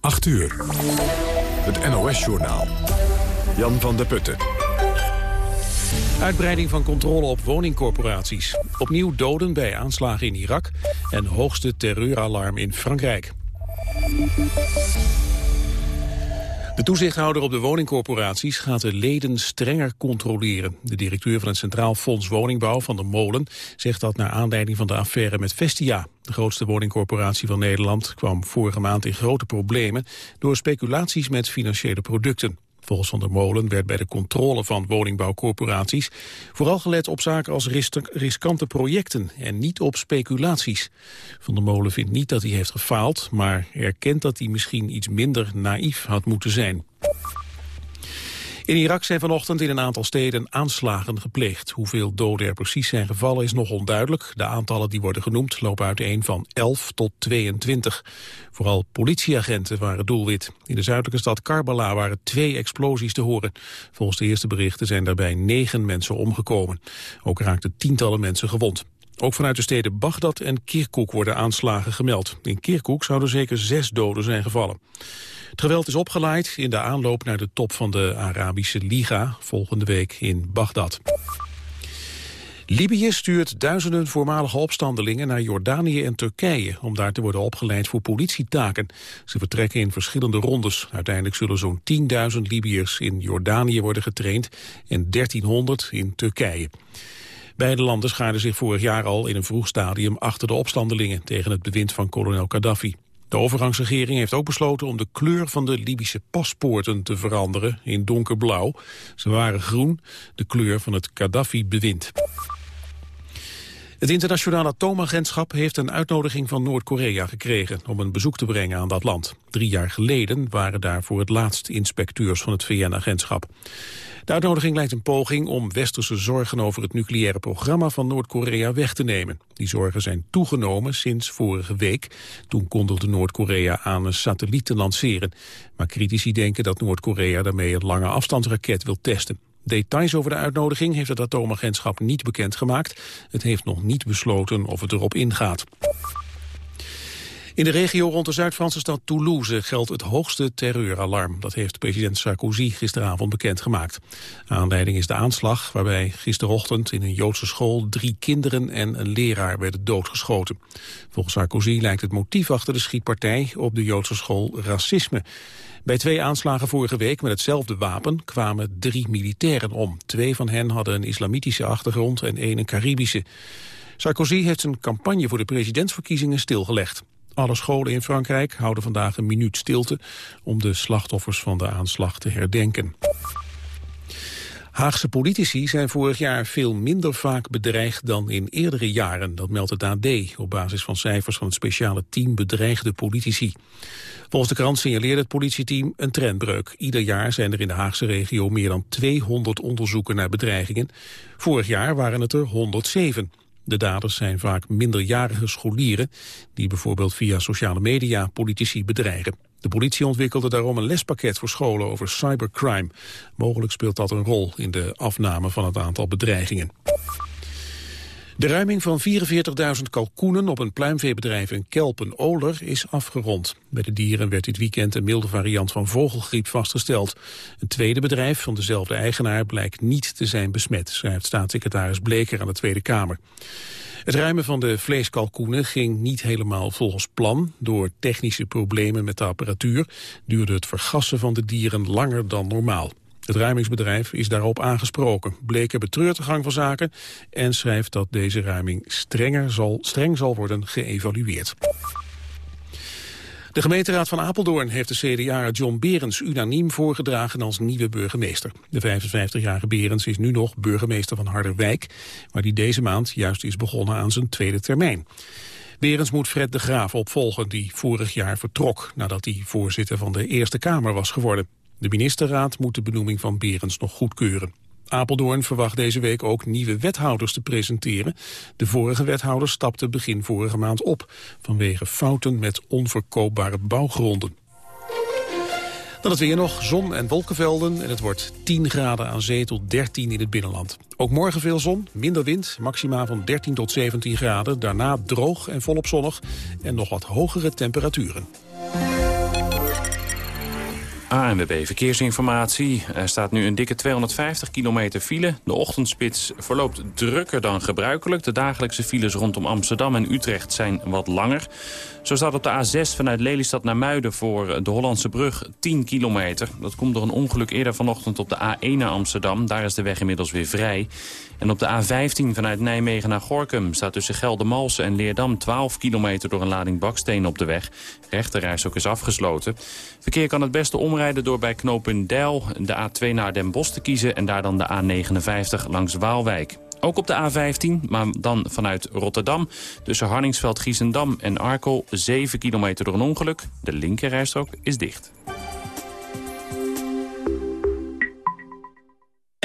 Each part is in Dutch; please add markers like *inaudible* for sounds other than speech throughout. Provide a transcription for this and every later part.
8 uur. Het NOS-journaal. Jan van der Putten. Uitbreiding van controle op woningcorporaties. Opnieuw doden bij aanslagen in Irak. En hoogste terreuralarm in Frankrijk. De toezichthouder op de woningcorporaties gaat de leden strenger controleren. De directeur van het Centraal Fonds Woningbouw van de Molen zegt dat naar aanleiding van de affaire met Vestia. De grootste woningcorporatie van Nederland kwam vorige maand in grote problemen door speculaties met financiële producten. Volgens Van der Molen werd bij de controle van woningbouwcorporaties vooral gelet op zaken als riskante projecten en niet op speculaties. Van der Molen vindt niet dat hij heeft gefaald, maar erkent dat hij misschien iets minder naïef had moeten zijn. In Irak zijn vanochtend in een aantal steden aanslagen gepleegd. Hoeveel doden er precies zijn gevallen is nog onduidelijk. De aantallen die worden genoemd lopen uiteen van 11 tot 22. Vooral politieagenten waren doelwit. In de zuidelijke stad Karbala waren twee explosies te horen. Volgens de eerste berichten zijn daarbij negen mensen omgekomen. Ook raakten tientallen mensen gewond. Ook vanuit de steden Bagdad en Kirkuk worden aanslagen gemeld. In Kirkuk zouden zeker zes doden zijn gevallen. Het geweld is opgeleid in de aanloop naar de top van de Arabische Liga volgende week in Bagdad. Libië stuurt duizenden voormalige opstandelingen naar Jordanië en Turkije om daar te worden opgeleid voor politietaken. Ze vertrekken in verschillende rondes. Uiteindelijk zullen zo'n 10.000 Libiërs in Jordanië worden getraind en 1300 in Turkije. Beide landen schaarden zich vorig jaar al in een vroeg stadium achter de opstandelingen tegen het bewind van kolonel Gaddafi. De overgangsregering heeft ook besloten om de kleur van de Libische paspoorten te veranderen in donkerblauw. Ze waren groen, de kleur van het Gaddafi-bewind. Het internationale atoomagentschap heeft een uitnodiging van Noord-Korea gekregen om een bezoek te brengen aan dat land. Drie jaar geleden waren daar voor het laatst inspecteurs van het VN-agentschap. De uitnodiging lijkt een poging om westerse zorgen over het nucleaire programma van Noord-Korea weg te nemen. Die zorgen zijn toegenomen sinds vorige week. Toen kondigde Noord-Korea aan een satelliet te lanceren. Maar critici denken dat Noord-Korea daarmee een lange afstandsraket wil testen. Details over de uitnodiging heeft het atoomagentschap niet bekendgemaakt. Het heeft nog niet besloten of het erop ingaat. In de regio rond de Zuid-Franse stad Toulouse geldt het hoogste terreuralarm. Dat heeft president Sarkozy gisteravond bekendgemaakt. Aanleiding is de aanslag waarbij gisterochtend in een Joodse school drie kinderen en een leraar werden doodgeschoten. Volgens Sarkozy lijkt het motief achter de schietpartij op de Joodse school racisme. Bij twee aanslagen vorige week met hetzelfde wapen kwamen drie militairen om. Twee van hen hadden een islamitische achtergrond en één een Caribische. Sarkozy heeft zijn campagne voor de presidentsverkiezingen stilgelegd. Alle scholen in Frankrijk houden vandaag een minuut stilte om de slachtoffers van de aanslag te herdenken. Haagse politici zijn vorig jaar veel minder vaak bedreigd dan in eerdere jaren. Dat meldt het AD op basis van cijfers van het speciale team bedreigde politici. Volgens de krant signaleert het politieteam een trendbreuk. Ieder jaar zijn er in de Haagse regio meer dan 200 onderzoeken naar bedreigingen. Vorig jaar waren het er 107. De daders zijn vaak minderjarige scholieren die bijvoorbeeld via sociale media politici bedreigen. De politie ontwikkelde daarom een lespakket voor scholen over cybercrime. Mogelijk speelt dat een rol in de afname van het aantal bedreigingen. De ruiming van 44.000 kalkoenen op een pluimveebedrijf in Kelpen-Oler is afgerond. Bij de dieren werd dit weekend een milde variant van vogelgriep vastgesteld. Een tweede bedrijf van dezelfde eigenaar blijkt niet te zijn besmet, schrijft staatssecretaris Bleker aan de Tweede Kamer. Het ruimen van de vleeskalkoenen ging niet helemaal volgens plan. Door technische problemen met de apparatuur duurde het vergassen van de dieren langer dan normaal. Het ruimingsbedrijf is daarop aangesproken. Bleker betreurt de gang van zaken en schrijft dat deze ruiming strenger zal, streng zal worden geëvalueerd. De gemeenteraad van Apeldoorn heeft de CDA John Berens unaniem voorgedragen als nieuwe burgemeester. De 55-jarige Berens is nu nog burgemeester van Harderwijk, waar hij deze maand juist is begonnen aan zijn tweede termijn. Berens moet Fred de Graaf opvolgen, die vorig jaar vertrok nadat hij voorzitter van de Eerste Kamer was geworden. De ministerraad moet de benoeming van Berens nog goedkeuren. Apeldoorn verwacht deze week ook nieuwe wethouders te presenteren. De vorige wethouder stapte begin vorige maand op... vanwege fouten met onverkoopbare bouwgronden. Dan het weer nog, zon en wolkenvelden en het wordt 10 graden aan zee tot 13 in het binnenland. Ook morgen veel zon, minder wind, maxima van 13 tot 17 graden. Daarna droog en volop zonnig en nog wat hogere temperaturen. ANWB Verkeersinformatie. Er staat nu een dikke 250 kilometer file. De ochtendspits verloopt drukker dan gebruikelijk. De dagelijkse files rondom Amsterdam en Utrecht zijn wat langer. Zo staat op de A6 vanuit Lelystad naar Muiden voor de Hollandse brug 10 kilometer. Dat komt door een ongeluk eerder vanochtend op de A1 naar Amsterdam. Daar is de weg inmiddels weer vrij. En op de A15 vanuit Nijmegen naar Gorkum staat tussen Geldermalsen en Leerdam 12 kilometer door een lading bakstenen op de weg. Rechterreis ook is afgesloten. Verkeer kan het beste omrijden door bij knooppunt Deil de A2 naar Den Bosch te kiezen en daar dan de A59 langs Waalwijk. Ook op de A15, maar dan vanuit Rotterdam. Tussen Harningsveld, Giesendam en Arkel 7 kilometer door een ongeluk. De linkerrijstrook is dicht.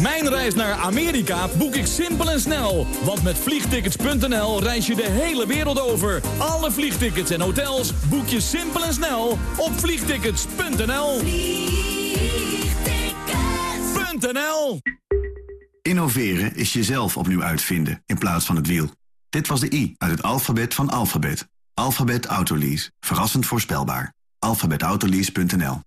Mijn reis naar Amerika boek ik simpel en snel. Want met vliegtickets.nl reis je de hele wereld over. Alle vliegtickets en hotels boek je simpel en snel op vliegtickets.nl. Vliegtickets.nl Innoveren is jezelf opnieuw uitvinden in plaats van het wiel. Dit was de I uit het alfabet van alfabet. Alphabet Autolease. Verrassend voorspelbaar. alphabetautolease.nl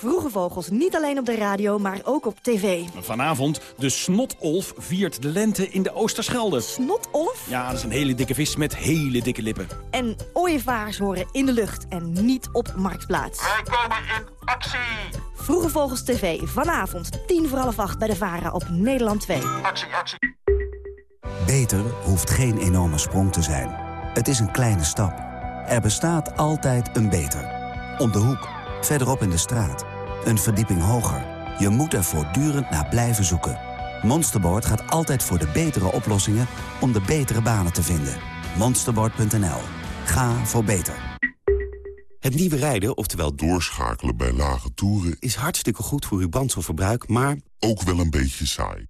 Vroege Vogels niet alleen op de radio, maar ook op tv. Vanavond, de snotolf viert de lente in de Oosterschelde. Snotolf? Ja, dat is een hele dikke vis met hele dikke lippen. En ooievaars horen in de lucht en niet op Marktplaats. Wij komen in actie! Vroege Vogels TV, vanavond, tien voor half acht bij de VARA op Nederland 2. Actie, actie. Beter hoeft geen enorme sprong te zijn. Het is een kleine stap. Er bestaat altijd een beter. Om de hoek, verderop in de straat. Een verdieping hoger. Je moet er voortdurend naar blijven zoeken. Monsterboard gaat altijd voor de betere oplossingen om de betere banen te vinden. Monsterboard.nl. Ga voor beter. Het nieuwe rijden, oftewel doorschakelen bij lage toeren... is hartstikke goed voor uw brandstofverbruik, maar... ook wel een beetje saai.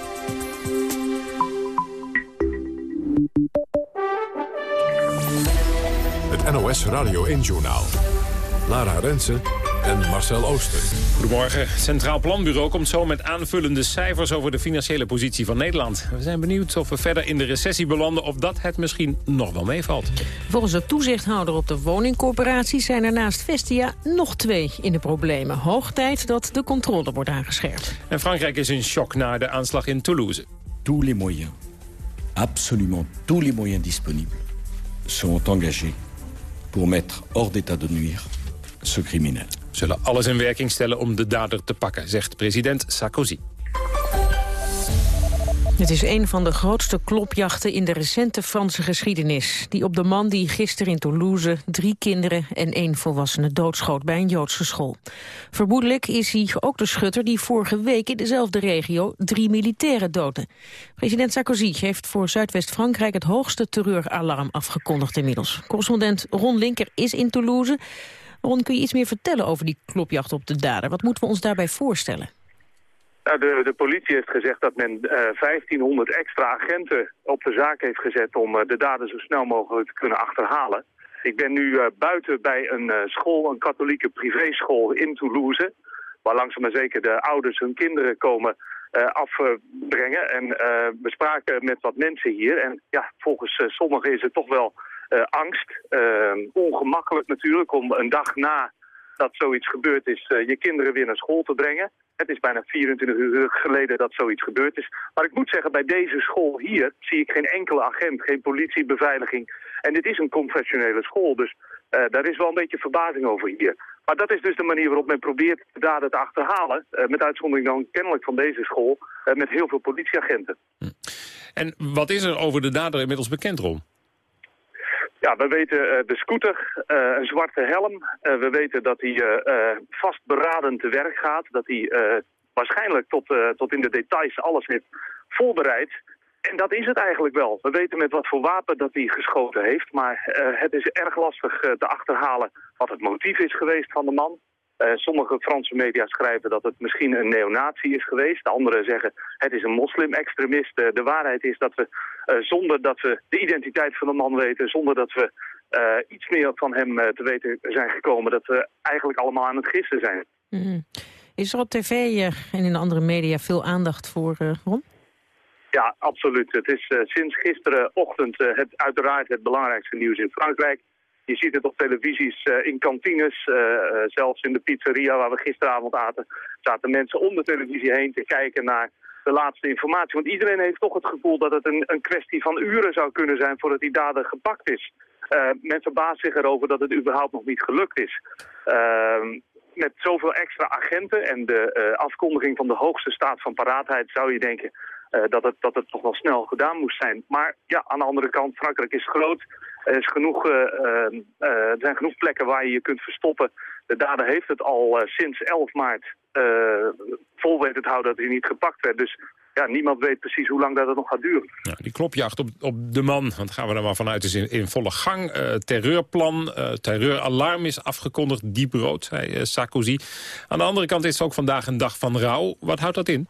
Het NOS Radio 1-journaal. Lara Rensen en Marcel Ooster. Goedemorgen. Centraal Planbureau komt zo met aanvullende cijfers over de financiële positie van Nederland. We zijn benieuwd of we verder in de recessie belanden of dat het misschien nog wel meevalt. Volgens de toezichthouder op de woningcorporaties zijn er naast Vestia nog twee in de problemen. Hoog tijd dat de controle wordt aangescherpt. En Frankrijk is in shock na de aanslag in Toulouse. Tous les moyens, absolument tous les moyens disponibles, sont engagés pour mettre hors d'état de nuire ce criminel. Zullen alles in werking stellen om de dader te pakken, zegt president Sarkozy. Het is een van de grootste klopjachten in de recente Franse geschiedenis. Die op de man die gisteren in Toulouse drie kinderen en één volwassene doodschoot bij een Joodse school. Vermoedelijk is hij ook de schutter die vorige week in dezelfde regio drie militairen doodde. President Sarkozy heeft voor Zuidwest-Frankrijk het hoogste terreuralarm afgekondigd inmiddels. Correspondent Ron Linker is in Toulouse. Ron, kun je iets meer vertellen over die klopjacht op de dader? Wat moeten we ons daarbij voorstellen? Nou, de, de politie heeft gezegd dat men uh, 1500 extra agenten op de zaak heeft gezet om uh, de dader zo snel mogelijk te kunnen achterhalen. Ik ben nu uh, buiten bij een school, een katholieke privéschool in Toulouse, waar langzaam maar zeker de ouders hun kinderen komen afbrengen. En we spraken met wat mensen hier en ja, volgens sommigen is het toch wel angst. ongemakkelijk natuurlijk om een dag na dat zoiets gebeurd is, je kinderen weer naar school te brengen. Het is bijna 24 uur geleden dat zoiets gebeurd is. Maar ik moet zeggen, bij deze school hier zie ik geen enkele agent, geen politiebeveiliging. En dit is een confessionele school, dus uh, daar is wel een beetje verbazing over hier. Maar dat is dus de manier waarop men probeert de daden te achterhalen. Uh, met uitzondering dan kennelijk van deze school, uh, met heel veel politieagenten. En wat is er over de dader inmiddels bekend, Ron? Ja, we weten uh, de scooter, uh, een zwarte helm. Uh, we weten dat hij vastberaden te werk gaat. Dat hij waarschijnlijk tot, tot in de details alles heeft voorbereid. En dat is het eigenlijk wel. We weten met wat voor wapen dat hij geschoten heeft. Maar het is erg lastig te achterhalen wat het motief is geweest van de man. Sommige Franse media schrijven dat het misschien een neonazi is geweest. De anderen zeggen het is een moslim-extremist. De waarheid is dat we zonder dat we de identiteit van de man weten... zonder dat we iets meer van hem te weten zijn gekomen... dat we eigenlijk allemaal aan het gissen zijn. Mm -hmm. Is er op tv en in de andere media veel aandacht voor Ron? Ja, absoluut. Het is sinds gisterenochtend het, uiteraard het belangrijkste nieuws in Frankrijk. Je ziet het op televisies, uh, in kantines, uh, uh, zelfs in de pizzeria waar we gisteravond aten, zaten mensen om de televisie heen te kijken naar de laatste informatie. Want iedereen heeft toch het gevoel dat het een, een kwestie van uren zou kunnen zijn voordat die dader gepakt is. men verbaast zich erover dat het überhaupt nog niet gelukt is. Ehm, met zoveel extra agenten en de afkondiging van de hoogste staat van paraatheid zou je denken uh, dat, het, dat het toch wel snel gedaan moest zijn. Maar ja, aan de andere kant, Frankrijk is groot. Er, is genoeg, uh, uh, er zijn genoeg plekken waar je je kunt verstoppen. De dader heeft het al sinds 11 maart vol weten te houden dat hij niet gepakt werd. Dus ja, niemand weet precies hoe lang dat het nog gaat duren. Ja, die klopjacht op, op de man, want gaan we er maar vanuit, is in, in volle gang. terreurplan, terreuralarm is afgekondigd, diep rood, zei Sarkozy. Aan de andere kant is het ook vandaag een dag van rouw. Wat houdt dat in?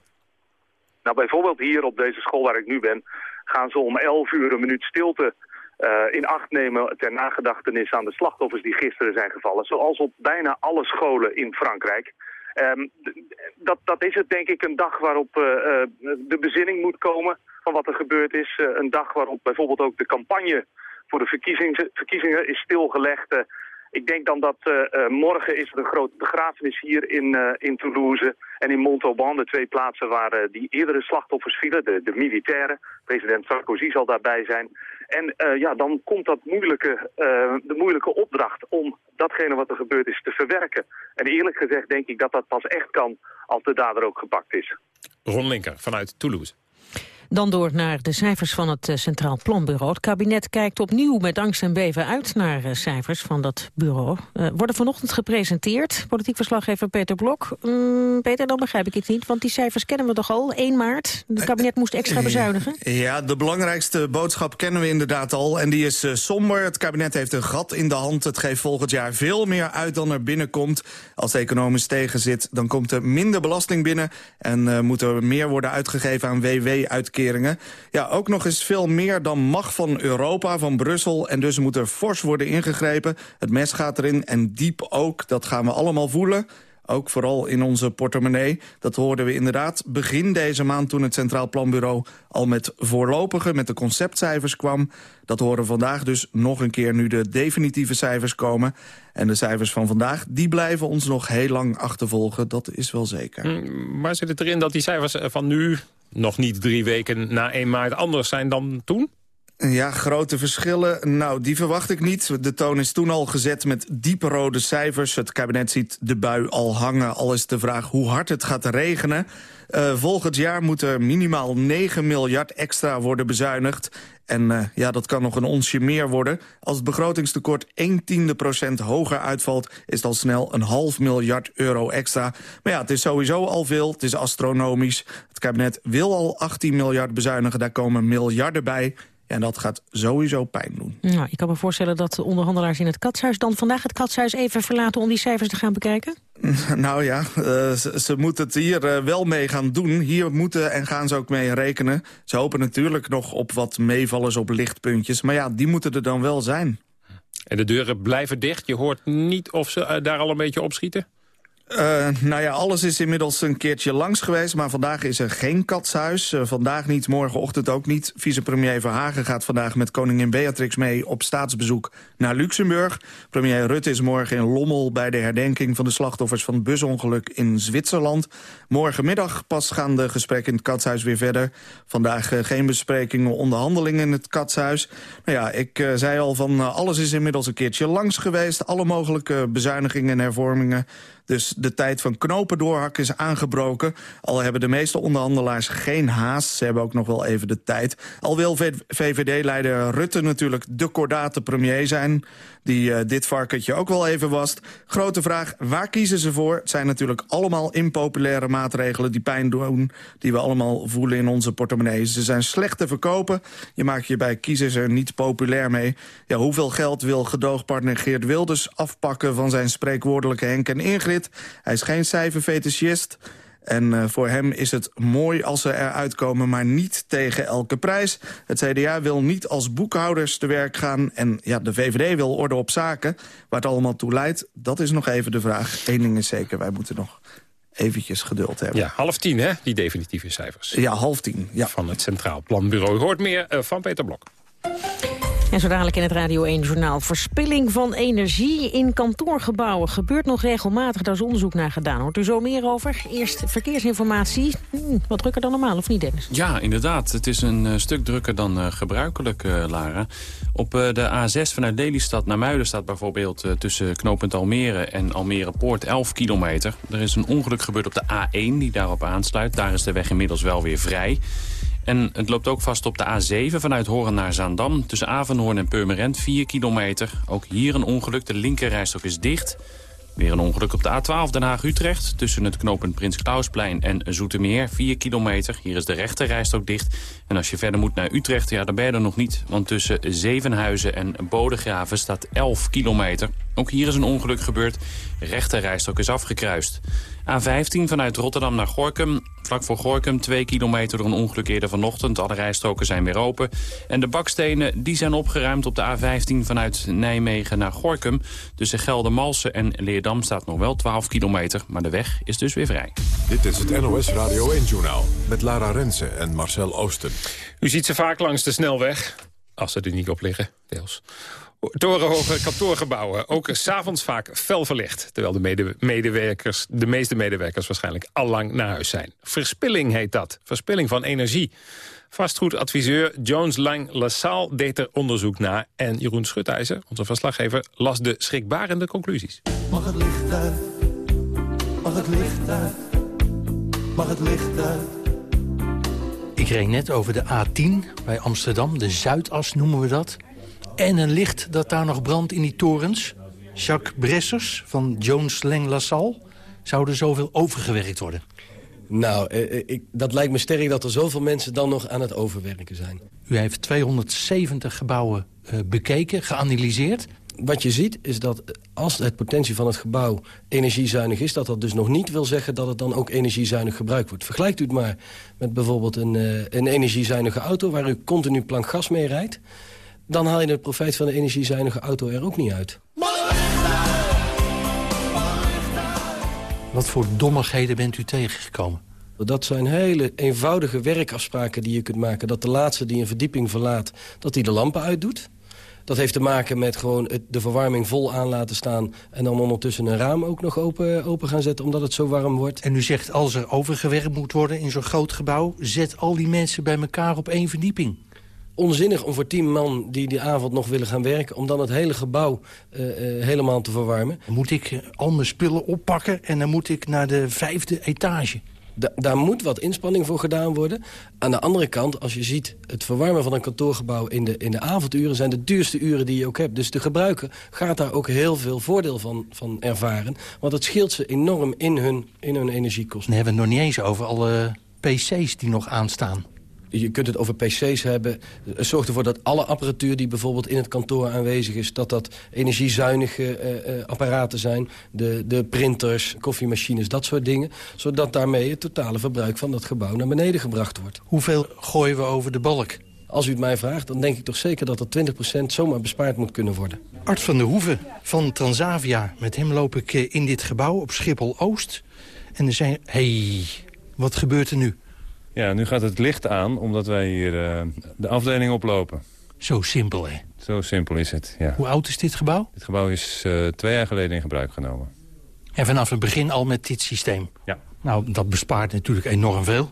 Nou, bijvoorbeeld hier op deze school waar ik nu ben, gaan ze om 11 uur een minuut stilte uh, in acht nemen ter nagedachtenis aan de slachtoffers die gisteren zijn gevallen. Zoals op bijna alle scholen in Frankrijk. Um, dat, dat is het denk ik een dag waarop uh, uh, de bezinning moet komen van wat er gebeurd is. een dag waarop bijvoorbeeld ook de campagne voor de verkiezingen, verkiezingen is stilgelegd. Ik denk dan dat uh, uh, morgen is er een grote begrafenis hier in, uh, in Toulouse en in Montauban, de twee plaatsen waar die eerdere slachtoffers vielen, de, de militairen. President Sarkozy zal daarbij zijn. En ja, dan komt dat moeilijke, de moeilijke opdracht om datgene wat er gebeurd is te verwerken. En eerlijk gezegd denk ik dat dat pas echt kan als de dader ook gepakt is. Ron Linker vanuit Toulouse. Dan door naar de cijfers van het eh, Centraal Planbureau. Het kabinet kijkt opnieuw met angst en beven uit naar eh, cijfers van dat bureau. Uh, worden vanochtend gepresenteerd. Politiek verslaggever Peter Blok. Mm, Peter, dan begrijp ik het niet, want die cijfers kennen we toch al. 1 maart, het kabinet moest extra bezuinigen. Ja, de belangrijkste boodschap kennen we inderdaad al. En die is somber. Het kabinet heeft een gat in de hand. Het geeft volgend jaar veel meer uit dan er binnenkomt. Als de economisch tegen zit, dan komt er minder belasting binnen... en uh, moet er meer worden uitgegeven aan WW-uitkeringen ja, ook nog eens veel meer dan mag van Europa, van Brussel. En dus moet er fors worden ingegrepen. Het mes gaat erin en diep ook. Dat gaan we allemaal voelen. Ook vooral in onze portemonnee. Dat hoorden we inderdaad begin deze maand toen het Centraal Planbureau al met voorlopige, met de conceptcijfers kwam. Dat horen vandaag dus nog een keer nu de definitieve cijfers komen. En de cijfers van vandaag, die blijven ons nog heel lang achtervolgen. Dat is wel zeker. Mm, maar zit het erin dat die cijfers van nu nog niet drie weken na 1 maart anders zijn dan toen? Ja, grote verschillen. Nou, die verwacht ik niet. De toon is toen al gezet met diepe rode cijfers. Het kabinet ziet de bui al hangen. Al is de vraag hoe hard het gaat regenen. Uh, volgend jaar moet er minimaal 9 miljard extra worden bezuinigd. En uh, ja, dat kan nog een onsje meer worden. Als het begrotingstekort 1 tiende procent hoger uitvalt... is het al snel een half miljard euro extra. Maar ja, het is sowieso al veel. Het is astronomisch. Het kabinet wil al 18 miljard bezuinigen. Daar komen miljarden bij. En dat gaat sowieso pijn doen. Nou, ik kan me voorstellen dat de onderhandelaars in het katshuis... dan vandaag het katshuis even verlaten om die cijfers te gaan bekijken? *laughs* Nou ja, uh, ze, ze, moeten het hier uh, wel mee gaan doen. Hier moeten en gaan ze ook mee rekenen. Ze hopen natuurlijk nog op wat meevallers op lichtpuntjes. Maar ja, die moeten er dan wel zijn. En de deuren blijven dicht? Je hoort niet of ze uh, daar al een beetje opschieten? Uh, nou ja, alles is inmiddels een keertje langs geweest... maar vandaag is er geen katshuis. Uh, vandaag niet, morgenochtend ook niet. Vicepremier Verhagen gaat vandaag met koningin Beatrix mee... op staatsbezoek naar Luxemburg. Premier Rutte is morgen in Lommel... bij de herdenking van de slachtoffers van het busongeluk in Zwitserland. Morgenmiddag pas gaan de gesprekken in het katshuis weer verder. Vandaag uh, geen besprekingen, onderhandelingen in het katshuis. Nou ja, ik zei al van alles is inmiddels een keertje langs geweest. Alle mogelijke bezuinigingen en hervormingen. Dus de tijd van knopen doorhakken is aangebroken. Al hebben de meeste onderhandelaars geen haast. Ze hebben ook nog wel even de tijd. Al wil VVD-leider Rutte natuurlijk de kordate premier zijn... die uh, dit varkentje ook wel even wast. Grote vraag, waar kiezen ze voor? Het zijn natuurlijk allemaal impopulaire maatregelen die pijn doen... die we allemaal voelen in onze portemonnee. Ze zijn slecht te verkopen. Je maakt je bij kiezers er niet populair mee. Ja, hoeveel geld wil gedoogpartner Geert Wilders afpakken... van zijn spreekwoordelijke Henk en Ingrid? Hij is geen cijferfetischist... En uh, voor hem is het mooi als ze eruit komen, maar niet tegen elke prijs. Het CDA wil niet als boekhouders te werk gaan. En ja, de VVD wil orde op zaken. Waar het allemaal toe leidt, dat is nog even de vraag. Eén ding is zeker, wij moeten nog eventjes geduld hebben. Ja, half tien, hè, die definitieve cijfers. Ja, half tien. Ja. Van het Centraal Planbureau. U hoort meer uh, van Peter Blok. En zo dadelijk in het Radio 1-journaal. Verspilling van energie in kantoorgebouwen gebeurt nog regelmatig. Daar is onderzoek naar gedaan. Hoort u zo meer over? Eerst verkeersinformatie. Hm, wat drukker dan normaal, of niet, Dennis? Ja, inderdaad. Het is een uh, stuk drukker dan uh, gebruikelijk, uh, Lara. Op de A6 vanuit Lelystad naar Muiden staat bijvoorbeeld... tussen knooppunt Almere en Almere Poort 11 kilometer. Er is een ongeluk gebeurd op de A1 die daarop aansluit. Daar is de weg inmiddels wel weer vrij. En het loopt ook vast op de A7 vanuit Horen naar Zaandam. Tussen Avenhoorn en Purmerend 4 kilometer. Ook hier een ongeluk. De linkerrijstok is dicht. Weer een ongeluk op de A12 Den Haag-Utrecht. Tussen het knooppunt Prins Klausplein en Zoetermeer. 4 kilometer. Hier is de rechterrijstok dicht. En als je verder moet naar Utrecht, ja, dan ben je er nog niet. Want tussen Zevenhuizen en Bodegraven staat 11 kilometer. Ook hier is een ongeluk gebeurd. Rechterrijstok is afgekruist. A15 vanuit Rotterdam naar Gorkum. Vlak voor Gorkum, 2 kilometer door een ongeluk eerder vanochtend. Alle rijstroken zijn weer open. En de bakstenen die zijn opgeruimd op de A15 vanuit Nijmegen naar Gorkum. Tussen Geldermalsen en Leerdam staat nog wel 12 kilometer. Maar de weg is dus weer vrij. Dit is het NOS Radio 1-journaal met Lara Rensen en Marcel Oosten. U ziet ze vaak langs de snelweg. Als ze er niet op liggen, deels torenhoge kantoorgebouwen. Ook s'avonds vaak fel verlicht. Terwijl de, mede medewerkers, de meeste medewerkers waarschijnlijk al lang naar huis zijn. Verspilling heet dat. Verspilling van energie. Vastgoedadviseur Jones Lang LaSalle deed er onderzoek naar. En Jeroen Schutijzer, onze verslaggever, las de schrikbarende conclusies. Mag het licht uit? Mag het licht uit? Mag het licht uit? Ik reed net over de A10 bij Amsterdam, de Zuidas noemen we dat en een licht dat daar nog brandt in die torens. Jacques Bressers van Jones Lang LaSalle. Zou er zoveel overgewerkt worden? Nou, eh, eh, ik, dat lijkt me sterk dat er zoveel mensen dan nog aan het overwerken zijn. U heeft 270 gebouwen uh, bekeken, geanalyseerd. Wat je ziet is dat als het potentie van het gebouw energiezuinig is... dat dat dus nog niet wil zeggen dat het dan ook energiezuinig gebruikt wordt. Vergelijkt u het maar met bijvoorbeeld een, een energiezuinige auto... waar u continu plank gas mee rijdt dan haal je het profijt van de energiezuinige auto er ook niet uit. Wat voor dommigheden bent u tegengekomen? Dat zijn hele eenvoudige werkafspraken die je kunt maken. Dat de laatste die een verdieping verlaat, dat hij de lampen uitdoet. Dat heeft te maken met gewoon de verwarming vol aan laten staan... en dan ondertussen een raam ook nog open, open gaan zetten omdat het zo warm wordt. En u zegt als er overgewerkt moet worden in zo'n groot gebouw... zet al die mensen bij elkaar op één verdieping onzinnig om voor tien man die die avond nog willen gaan werken... om dan het hele gebouw uh, uh, helemaal te verwarmen. Dan moet ik uh, al mijn spullen oppakken en dan moet ik naar de vijfde etage. Da daar moet wat inspanning voor gedaan worden. Aan de andere kant, als je ziet het verwarmen van een kantoorgebouw... in de, in de avonduren zijn de duurste uren die je ook hebt. Dus de gebruiker gaat daar ook heel veel voordeel van, van ervaren. Want het scheelt ze enorm in hun, in hun energiekosten. Dan hebben we het nog niet eens over alle pc's die nog aanstaan je kunt het over pc's hebben. Zorg ervoor dat alle apparatuur die bijvoorbeeld in het kantoor aanwezig is... dat dat energiezuinige uh, uh, apparaten zijn. De, de printers, koffiemachines, dat soort dingen. Zodat daarmee het totale verbruik van dat gebouw naar beneden gebracht wordt. Hoeveel gooien we over de balk? Als u het mij vraagt, dan denk ik toch zeker dat er 20% zomaar bespaard moet kunnen worden. Art van der Hoeven van Transavia. Met hem loop ik eh, in dit gebouw op Schiphol-Oost. En er zijn... hey, wat gebeurt er nu? Ja, nu gaat het licht aan omdat wij hier uh, de afdeling oplopen. Zo simpel, hè? Zo simpel is het, ja. Hoe oud is dit gebouw? Dit gebouw is uh, twee jaar geleden in gebruik genomen. En vanaf het begin al met dit systeem? Ja. Nou, dat bespaart natuurlijk enorm veel.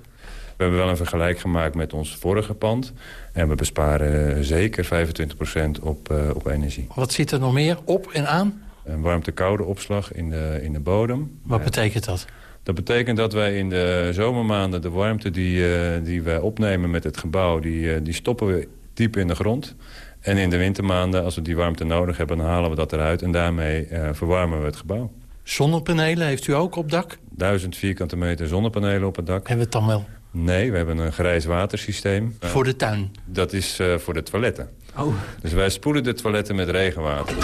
We hebben wel een vergelijk gemaakt met ons vorige pand. En we besparen zeker 25% op, uh, op energie. Wat zit er nog meer op en aan? een warmte-koude opslag in de, in de bodem. Wat betekent dat? Dat betekent dat wij in de zomermaanden de warmte die, uh, die wij opnemen met het gebouw... Die, uh, die stoppen we diep in de grond. En in de wintermaanden, als we die warmte nodig hebben, dan halen we dat eruit. En daarmee uh, verwarmen we het gebouw. Zonnepanelen heeft u ook op dak? Duizend vierkante meter zonnepanelen op het dak. Hebben we het dan wel? Nee, we hebben een grijs watersysteem. Voor de tuin? Dat is uh, voor de toiletten. Oh. Dus wij spoelen de toiletten met regenwater.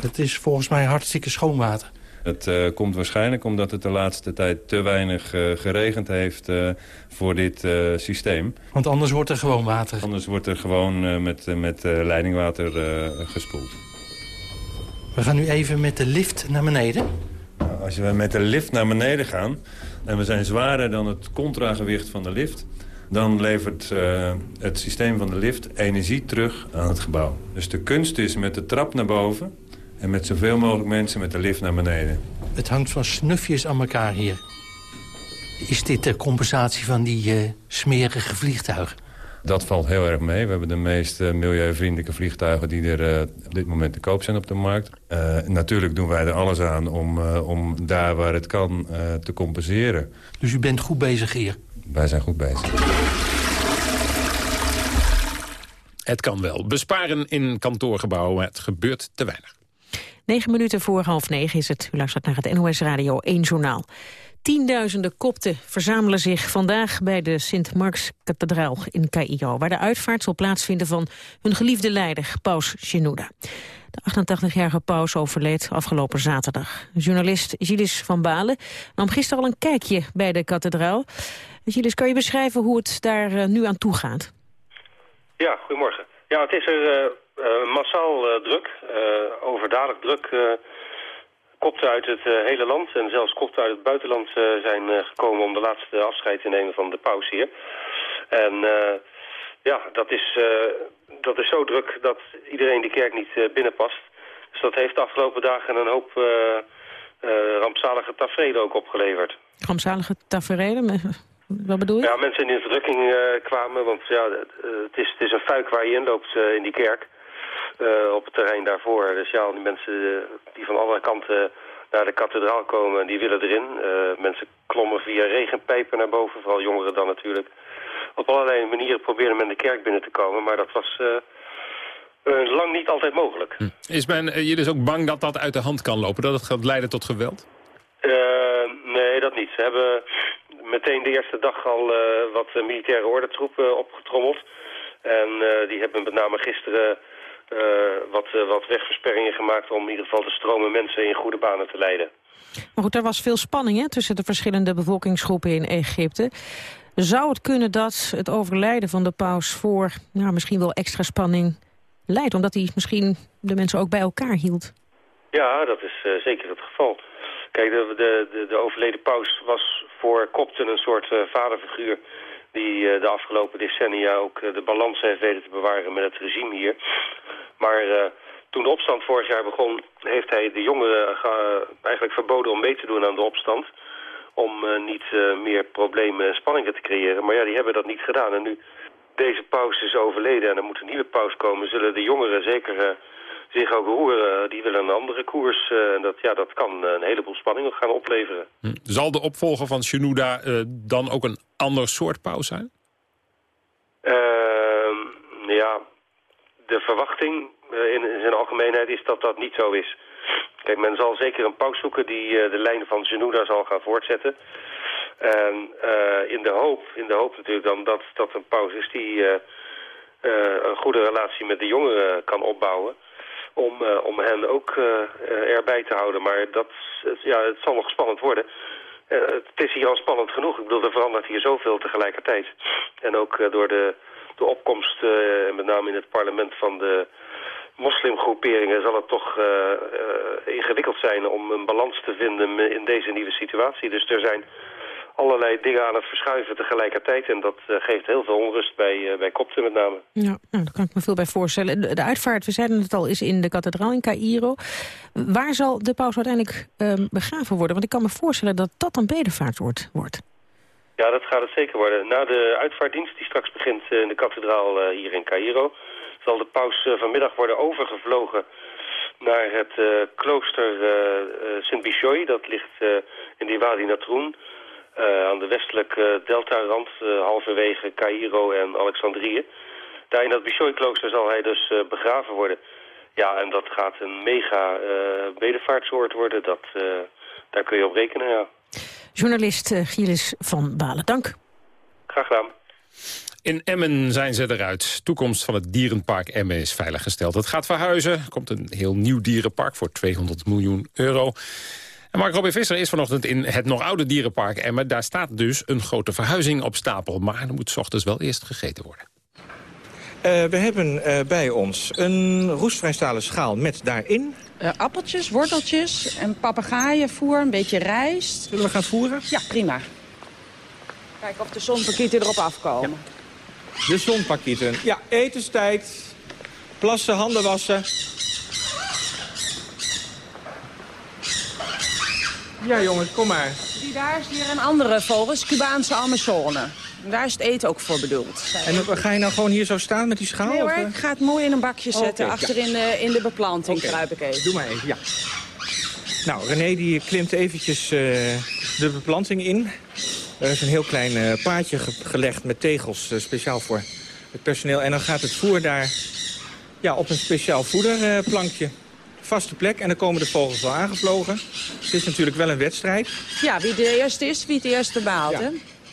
Het is volgens mij hartstikke schoon water. Het uh, komt waarschijnlijk omdat het de laatste tijd te weinig uh, geregend heeft uh, voor dit systeem. Want anders wordt er gewoon water? Anders wordt er gewoon met, met leidingwater gespoeld. We gaan nu even met de lift naar beneden. Nou, als we met de lift naar beneden gaan... en we zijn zwaarder dan het contragewicht van de lift... dan levert het systeem van de lift energie terug aan het gebouw. Dus de kunst is met de trap naar boven en met zoveel mogelijk mensen met de lift naar beneden. Het hangt van snufjes aan elkaar hier. Is dit de compensatie van die uh, smerige vliegtuigen? Dat valt heel erg mee. We hebben de meest uh, milieuvriendelijke vliegtuigen... die er uh, op dit moment te koop zijn op de markt. natuurlijk doen wij er alles aan om, om daar waar het kan te compenseren. Dus u bent goed bezig hier? Wij zijn goed bezig. Het kan wel. Besparen in kantoorgebouwen. Het gebeurt te weinig. 9 minuten voor half negen is het. U luistert naar het NOS Radio 1 Journaal. Tienduizenden kopten verzamelen zich vandaag bij de Sint-Marks-kathedraal in Cairo... waar de uitvaart zal plaatsvinden van hun geliefde leider, paus Shenouda. De 88-jarige paus overleed afgelopen zaterdag. Journalist Gilles van Balen nam gisteren al een kijkje bij de kathedraal. Gilles, kan je beschrijven hoe het daar uh, nu aan toe gaat? Ja, goedemorgen. Ja, het is er... Uh, massaal uh, druk, uh, overdadig druk. kopten uit het hele land en zelfs kopten uit het buitenland zijn gekomen om de laatste afscheid te nemen van de paus hier. En ja, dat is, dat is zo druk dat iedereen die kerk niet binnenpast. Dus dat heeft de afgelopen dagen een hoop rampzalige tafereelen ook opgeleverd. Rampzalige tafereelen? Wat bedoel je? Ja, mensen die in verdrukking kwamen, want ja, het, is, het is een fuik waar je inloopt in die kerk. Uh, op het terrein daarvoor. Dus ja, die mensen die van alle kanten naar de kathedraal komen, die willen erin. Uh, mensen klommen via regenpijpen naar boven, vooral jongeren dan natuurlijk. Op allerlei manieren probeerden men de kerk binnen te komen, maar dat was uh, lang niet altijd mogelijk. Hm. Is men je dus ook bang dat dat uit de hand kan lopen, dat het gaat leiden tot geweld? nee, dat niet. Ze hebben meteen de eerste dag al wat militaire ordentroepen opgetrommeld. En die hebben met name gisteren wat, uh, wat wegversperringen gemaakt om in ieder geval de stromen mensen in goede banen te leiden. Maar goed, er was veel spanning hè, tussen de verschillende bevolkingsgroepen in Egypte. Zou het kunnen dat het overlijden van de paus voor nou, misschien wel extra spanning leidt? Omdat hij misschien de mensen ook bij elkaar hield? Ja, dat is uh, zeker het geval. Kijk, de, de, de, overleden paus was voor Kopten een soort vaderfiguur die de afgelopen decennia ook de balans heeft weten te bewaren met het regime hier. Maar uh, toen de opstand vorig jaar begon, heeft hij de jongeren eigenlijk verboden om mee te doen aan de opstand. Om niet meer problemen en spanningen te creëren. Maar ja, die hebben dat niet gedaan. En nu deze paus is overleden en er moet een nieuwe paus komen, zullen de jongeren zeker zich ook roeren. Die willen een andere koers. en dat, ja, dat kan een heleboel spanningen gaan opleveren. Hm. Zal de opvolger van Shenouda dan ook een ander soort paus zijn? Ehm, ja, de verwachting in, zijn algemeenheid is dat dat niet zo is. Kijk, men zal zeker een paus zoeken die de lijn van Zenuda zal gaan voortzetten. En uh, in, de hoop, in de hoop natuurlijk dan dat dat een paus is die een goede relatie met de jongeren kan opbouwen. Om, om hen ook erbij te houden. Maar dat, ja, het zal nog spannend worden. het is hier al spannend genoeg. Ik bedoel, er verandert hier zoveel tegelijkertijd. En ook door de de opkomst, uh, met name in het parlement van de moslimgroeperingen, zal het toch ingewikkeld zijn om een balans te vinden in deze nieuwe situatie. Dus er zijn allerlei dingen aan het verschuiven tegelijkertijd. En dat uh, geeft heel veel onrust bij, uh, bij kopten met name. Ja, nou, daar kan ik me veel bij voorstellen. De, de, uitvaart, we zeiden het al, is in de kathedraal in Cairo. Waar zal de paus uiteindelijk uh, begraven worden? Want ik kan me voorstellen dat dat een bedevaart wordt. wordt. Ja, dat gaat het zeker worden. Na de uitvaartdienst die straks begint in de kathedraal hier in Cairo... zal de paus vanmiddag worden overgevlogen naar het klooster Sint-Bishoy. Dat ligt in die Wadi Natroen. Aan de westelijke deltarand, halverwege Cairo en Alexandrië. Daar in dat Bishoy-klooster zal hij dus begraven worden. Ja, en dat gaat een mega bedevaartsoord worden. Dat, daar kun je op rekenen, ja. Journalist uh, Gilles van Balen, dank. Graag gedaan. In Emmen zijn ze eruit. Toekomst van het dierenpark Emmen is veiliggesteld. Het gaat verhuizen. Er komt een heel nieuw dierenpark voor 200 miljoen euro. En Mark Robin Visser is vanochtend in het nog oude dierenpark Emmen. Daar staat dus een grote verhuizing op stapel. Maar er moet s ochtends wel eerst gegeten worden. Uh, we hebben uh, bij ons een roestvrijstalen schaal met daarin... Uh, appeltjes, worteltjes en papegaaienvoer, een beetje rijst. Zullen we gaan voeren? Ja, prima. Kijk of de zonpakieten erop afkomen. Ja. De zonpakieten. Ja, etenstijd. Plassen, handen wassen. Ja, jongens, kom maar. Die daar is weer een andere vogels, Cubaanse Amazone. Daar is het eten ook voor bedoeld. En ga je nou gewoon hier zo staan met die schaal? Nee hoor, ik ga het mooi in een bakje zetten. Okay, achter ja. in, de, in de beplanting okay. kruip ik even. Doe maar even, ja. Nou, René die klimt eventjes uh, de beplanting in. Er is een heel klein uh, paadje ge gelegd met tegels, uh, speciaal voor het personeel. En dan gaat het voer daar ja, op een speciaal voederplankje. Vaste plek en dan komen de vogels wel aangevlogen. Het is natuurlijk wel een wedstrijd. Ja, wie de eerste is, wie het eerste ja. hè?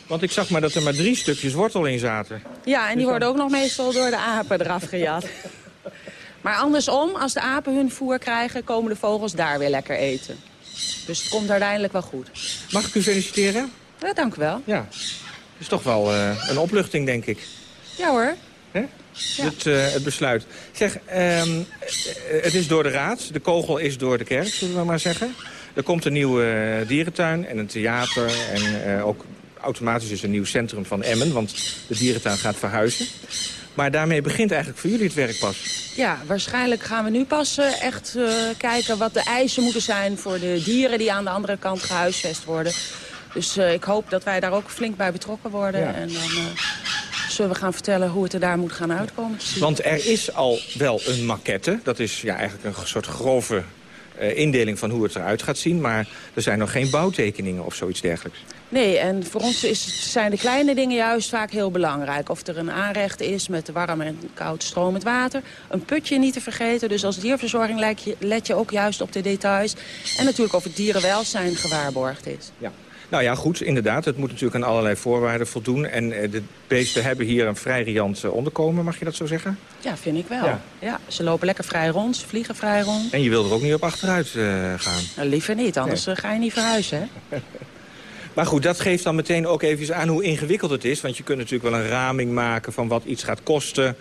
Want ik zag maar dat er maar drie stukjes wortel in zaten. Ja, en die dus worden ook nog meestal door de apen eraf gejat. *laughs* maar andersom, als de apen hun voer krijgen, komen de vogels daar weer lekker eten. Dus het komt uiteindelijk wel goed. Mag ik u feliciteren? Ja, dank u wel. Ja, het is toch wel uh, een opluchting, denk ik. Ja hoor. Hè? Ja. Het, uh, het, besluit. Zeg, um, het is door de raad. De kogel is door de kerk, zullen we maar zeggen. Er komt een nieuwe dierentuin en een theater en uh, ook automatisch is een nieuw centrum van Emmen, want de dierentuin gaat verhuizen. Maar daarmee begint eigenlijk voor jullie het werk pas. Ja, waarschijnlijk gaan we nu pas uh, echt uh, kijken wat de eisen moeten zijn... voor de dieren die aan de andere kant gehuisvest worden. Dus uh, ik hoop dat wij daar ook flink bij betrokken worden. Ja. En dan we gaan vertellen hoe het er daar moet gaan uitkomen. Want er is al wel een maquette. Dat is ja, eigenlijk een soort grove indeling van hoe het eruit gaat zien. Maar er zijn nog geen bouwtekeningen of zoiets dergelijks. Nee, en voor ons is, zijn de kleine dingen juist vaak heel belangrijk. Of er een aanrecht is met warm en koud stromend water. Een putje niet te vergeten. Dus als dierverzorging let je, let je ook juist op de details. En natuurlijk of het dierenwelzijn gewaarborgd is. Ja. Nou ja, goed, inderdaad. Het moet natuurlijk aan allerlei voorwaarden voldoen. En de beesten hebben hier een vrij riant onderkomen, mag je dat zo zeggen? Ja, vind ik wel. Ja. ja ze lopen lekker vrij rond, ze vliegen vrij rond. En je wil er ook niet op achteruit uh, gaan? Nou, liever niet, anders nee. ga je niet verhuizen, hè? *laughs* Maar goed, dat geeft dan meteen ook even aan hoe ingewikkeld het is. Want je kunt natuurlijk wel een raming maken van wat iets gaat kosten.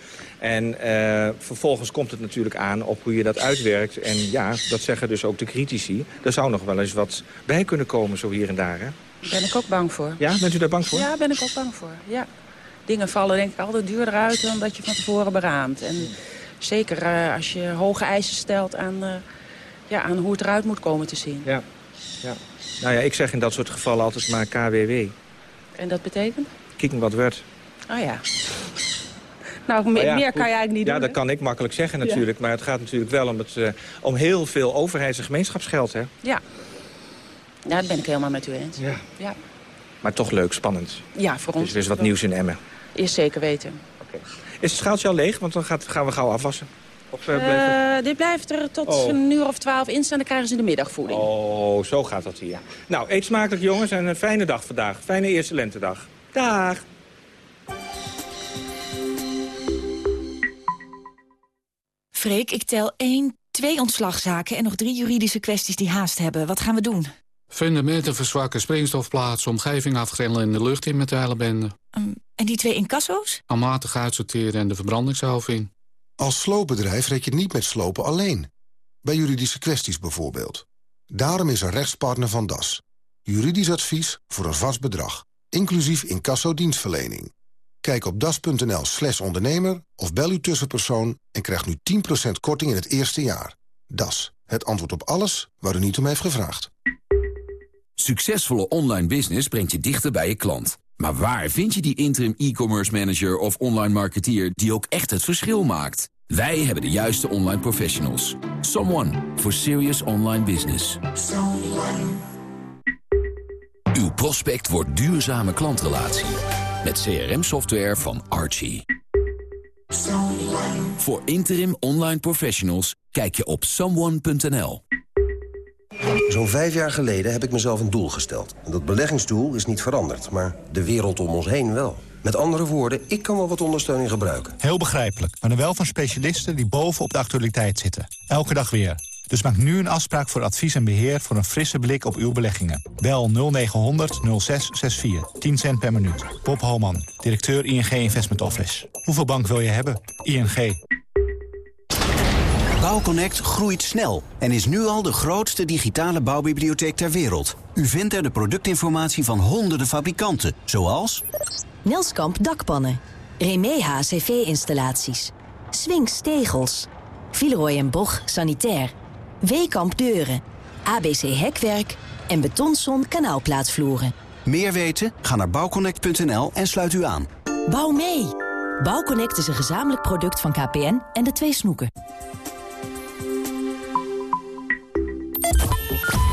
En uh, vervolgens komt het natuurlijk aan op hoe je dat uitwerkt. En ja, dat zeggen dus ook de critici. Er zou nog wel eens wat bij kunnen komen, zo hier en daar, hè? Ben ik ook bang voor. Ja, bent u daar bang voor? Ja, ben ik ook bang voor, ja. Dingen vallen denk ik altijd duurder uit dan dat je van tevoren beraamt. En zeker uh, als je hoge eisen stelt aan, uh, ja, aan hoe het eruit moet komen te zien. Ja, ja. Nou ja, ik zeg in dat soort gevallen altijd maar KWW. En dat betekent? Kieken wat werd. Oh ja. Nou, me ja, meer kan je eigenlijk niet ja, doen. Ja, dat kan ik makkelijk zeggen natuurlijk. Ja. Maar het gaat natuurlijk wel om, het, uh, om heel veel overheids- en gemeenschapsgeld, hè? Ja. Ja, dat ben ik helemaal met u eens. Ja. ja. Maar toch leuk, spannend. Ja, voor ons. Dus er is wat nieuws in Emmen. Is zeker weten. Okay. Is het schaaltje al leeg? Want dan gaat, gaan we gauw afwassen. Of, uh, blijft dit blijft er tot oh. een uur of twaalf in staan. Dan krijgen ze de middagvoeding. Oh, zo gaat dat hier. Nou, eet smakelijk jongens en een fijne dag vandaag. Fijne eerste lentedag. Dag. Freek, ik tel 1, 2 ontslagzaken en nog drie juridische kwesties die haast hebben. Wat gaan we doen? Fundamenten verzwakken, springstofplaatsen, omgeving afgrendelen en de lucht in met de hele bende. Um, en die twee incasso's? Almatig uitsorteren en de verbrandingshoofd in. Als sloopbedrijf rek je niet met slopen alleen. Bij juridische kwesties bijvoorbeeld. Daarom is er rechtspartner van DAS. Juridisch advies voor een vast bedrag. Inclusief incasso-dienstverlening. Kijk op das.nl slash ondernemer of bel uw tussenpersoon... en krijg nu 10% korting in het eerste jaar. DAS, het antwoord op alles waar u niet om heeft gevraagd. Succesvolle online business brengt je dichter bij je klant. Maar waar vind je die interim e-commerce manager of online marketeer... die ook echt het verschil maakt? Wij hebben de juiste online professionals. Someone for serious online business. Uw prospect wordt duurzame klantrelatie. Met CRM-software van Archie. Voor interim online professionals kijk je op someone.nl. Zo'n vijf jaar geleden heb ik mezelf een doel gesteld. En dat beleggingsdoel is niet veranderd, maar de wereld om ons heen wel. Met andere woorden, ik kan wel wat ondersteuning gebruiken. Heel begrijpelijk, maar dan wel van specialisten die boven op de actualiteit zitten. Elke dag weer. Dus maak nu een afspraak voor advies en beheer voor een frisse blik op uw beleggingen. Bel 0900 0664. 10 cent per minuut. Bob Holman, directeur ING Investment Office. Hoeveel bank wil je hebben? ING. Bouwconnect groeit snel en is nu al de grootste digitale bouwbibliotheek ter wereld. U vindt er de productinformatie van honderden fabrikanten, zoals... Nelskamp dakpannen, Remeha cv-installaties, Swings tegels, Villeroy en Boch sanitair, Weekamp deuren, ABC hekwerk en Betonson kanaalplaatvloeren. Meer weten? Ga naar bouwconnect.nl en sluit u aan. Bouw mee! Bouwconnect is een gezamenlijk product van KPN en de twee snoeken.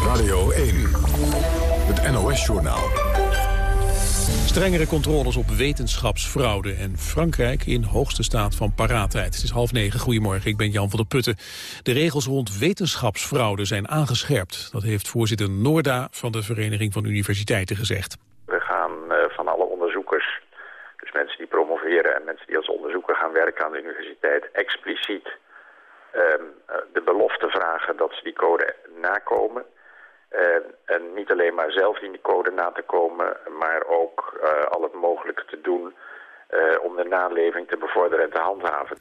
Radio 1, het NOS-journaal. Strengere controles op wetenschapsfraude en Frankrijk in hoogste staat van paraatheid. Het is half negen. Goedemorgen, ik ben Jan van der Putten. De regels rond wetenschapsfraude zijn aangescherpt. Dat heeft voorzitter Noorda van de Vereniging van Universiteiten gezegd. We gaan uh, van alle onderzoekers, dus mensen die promoveren en mensen die als onderzoeker gaan werken aan de universiteit, expliciet uh, de belofte vragen dat ze die code nakomen. En niet alleen maar zelf die code na te komen, maar ook uh, al het mogelijke te doen uh, om de naleving te bevorderen en te handhaven.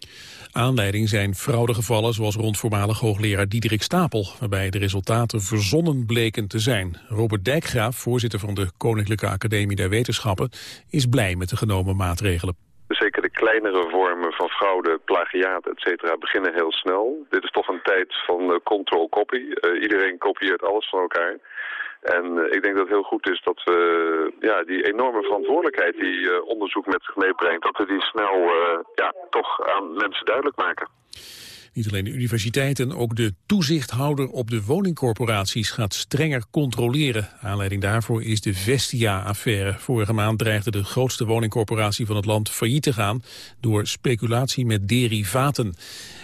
Aanleiding zijn fraudegevallen zoals rond voormalig hoogleraar Diederik Stapel, waarbij de resultaten verzonnen bleken te zijn. Robert Dijkgraaf, voorzitter van de Koninklijke Academie der Wetenschappen, is blij met de genomen maatregelen. Zeker de kleinere vormen van fraude, plagiaat, et cetera, beginnen heel snel. Dit is toch een tijd van uh, control copy. Uh, iedereen kopieert alles van elkaar. En uh, ik denk dat het heel goed is dat we ja, die enorme verantwoordelijkheid die onderzoek met zich meebrengt... dat we die snel ja, toch aan mensen duidelijk maken. Niet alleen de universiteiten, ook de toezichthouder op de woningcorporaties gaat strenger controleren. Aanleiding daarvoor is de Vestia-affaire. Vorige maand dreigde de grootste woningcorporatie van het land failliet te gaan door speculatie met derivaten.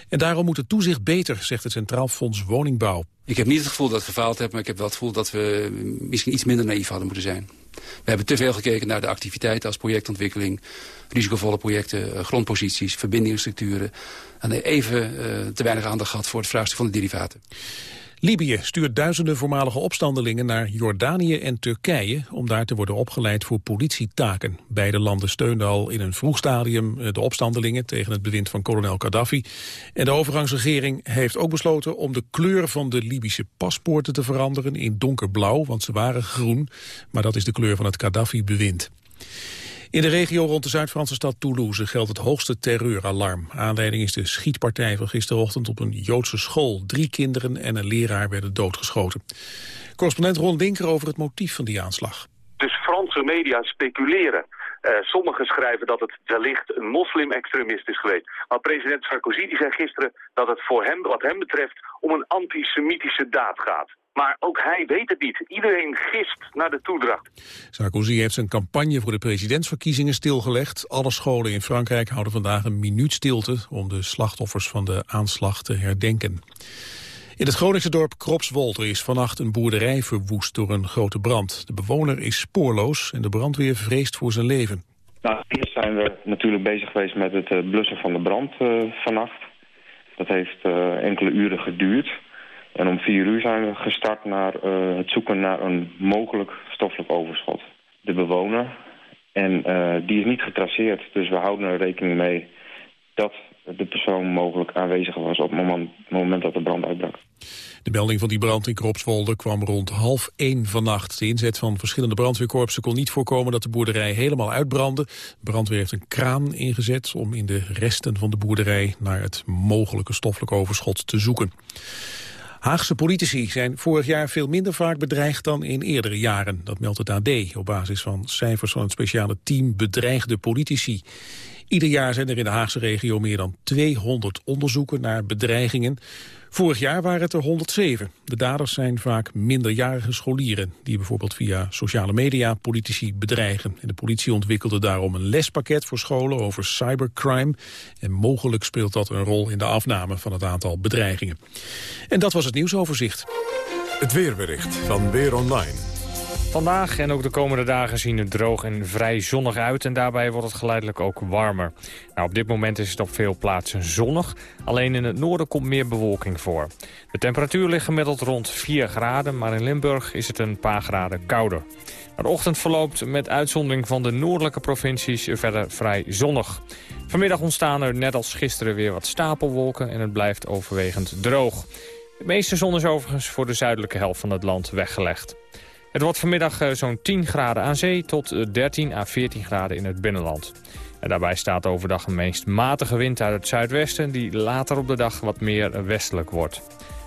En daarom moet het toezicht beter, zegt het Centraal Fonds Woningbouw. Ik heb niet het gevoel dat ik gefaald heb, maar ik heb wel het gevoel dat we misschien iets minder naïef hadden moeten zijn. We hebben te veel gekeken naar de activiteiten als projectontwikkeling, risicovolle projecten, grondposities, verbindingsstructuren. En even uh, te weinig aandacht gehad voor het vraagstuk van de derivaten. Libië stuurt duizenden voormalige opstandelingen naar Jordanië en Turkije om daar te worden opgeleid voor politietaken. Beide landen steunden al in een vroeg stadium de opstandelingen tegen het bewind van kolonel Gaddafi. En de overgangsregering heeft ook besloten om de kleur van de Libische paspoorten te veranderen in donkerblauw, want ze waren groen, maar dat is de kleur van het Gaddafi-bewind. In de regio rond de Zuid-Franse stad Toulouse geldt het hoogste terreuralarm. Aanleiding is de schietpartij van gisterochtend op een Joodse school. Drie kinderen en een leraar werden doodgeschoten. Correspondent Ron Linker over het motief van die aanslag. Dus Franse media speculeren. Uh, sommigen schrijven dat het wellicht een moslim-extremist is geweest. Maar president Sarkozy die zei gisteren dat het voor hem, wat hem betreft, om een antisemitische daad gaat. Maar ook hij weet het niet. Iedereen gist naar de toedracht. Sarkozy heeft zijn campagne voor de presidentsverkiezingen stilgelegd. Alle scholen in Frankrijk houden vandaag een minuut stilte... om de slachtoffers van de aanslag te herdenken. In het Groningse dorp Kropswolder is vannacht een boerderij verwoest door een grote brand. De bewoner is spoorloos en de brandweer vreest voor zijn leven. Nou, eerst zijn we natuurlijk bezig geweest met het blussen van de brand uh, vannacht. Dat heeft uh, enkele uren geduurd. En om vier uur zijn we gestart naar uh, het zoeken naar een mogelijk stoffelijk overschot. De bewoner. En uh, die is niet getraceerd, dus we houden er rekening mee dat de persoon mogelijk aanwezig was op het moment, moment dat de brand uitbrak. De melding van die brand in Kropswolde kwam rond half één vannacht. De inzet van verschillende brandweerkorpsen kon niet voorkomen dat de boerderij helemaal uitbrandde. De brandweer heeft een kraan ingezet om in de resten van de boerderij naar het mogelijke stoffelijk overschot te zoeken. Haagse politici zijn vorig jaar veel minder vaak bedreigd dan in eerdere jaren. Dat meldt het AD op basis van cijfers van het speciale team bedreigde politici. Ieder jaar zijn er in de Haagse regio meer dan 200 onderzoeken naar bedreigingen. Vorig jaar waren het er 107. De daders zijn vaak minderjarige scholieren... die bijvoorbeeld via sociale media politici bedreigen. En de politie ontwikkelde daarom een lespakket voor scholen over cybercrime. En mogelijk speelt dat een rol in de afname van het aantal bedreigingen. En dat was het nieuwsoverzicht. Het weerbericht van Weer Online. Vandaag en ook de komende dagen zien het droog en vrij zonnig uit... en daarbij wordt het geleidelijk ook warmer. Nou, op dit moment is het op veel plaatsen zonnig. Alleen in het noorden komt meer bewolking voor. De temperatuur ligt gemiddeld rond 4 graden... maar in Limburg is het een paar graden kouder. De ochtend verloopt met uitzondering van de noordelijke provincies verder vrij zonnig. Vanmiddag ontstaan er net als gisteren weer wat stapelwolken... en het blijft overwegend droog. De meeste zon is overigens voor de zuidelijke helft van het land weggelegd. Het wordt vanmiddag eh, zo'n 10 graden aan zee tot 13 à 14 graden in het binnenland. En daarbij staat overdag een meest matige wind uit het zuidwesten... die later op de dag wat meer westelijk wordt.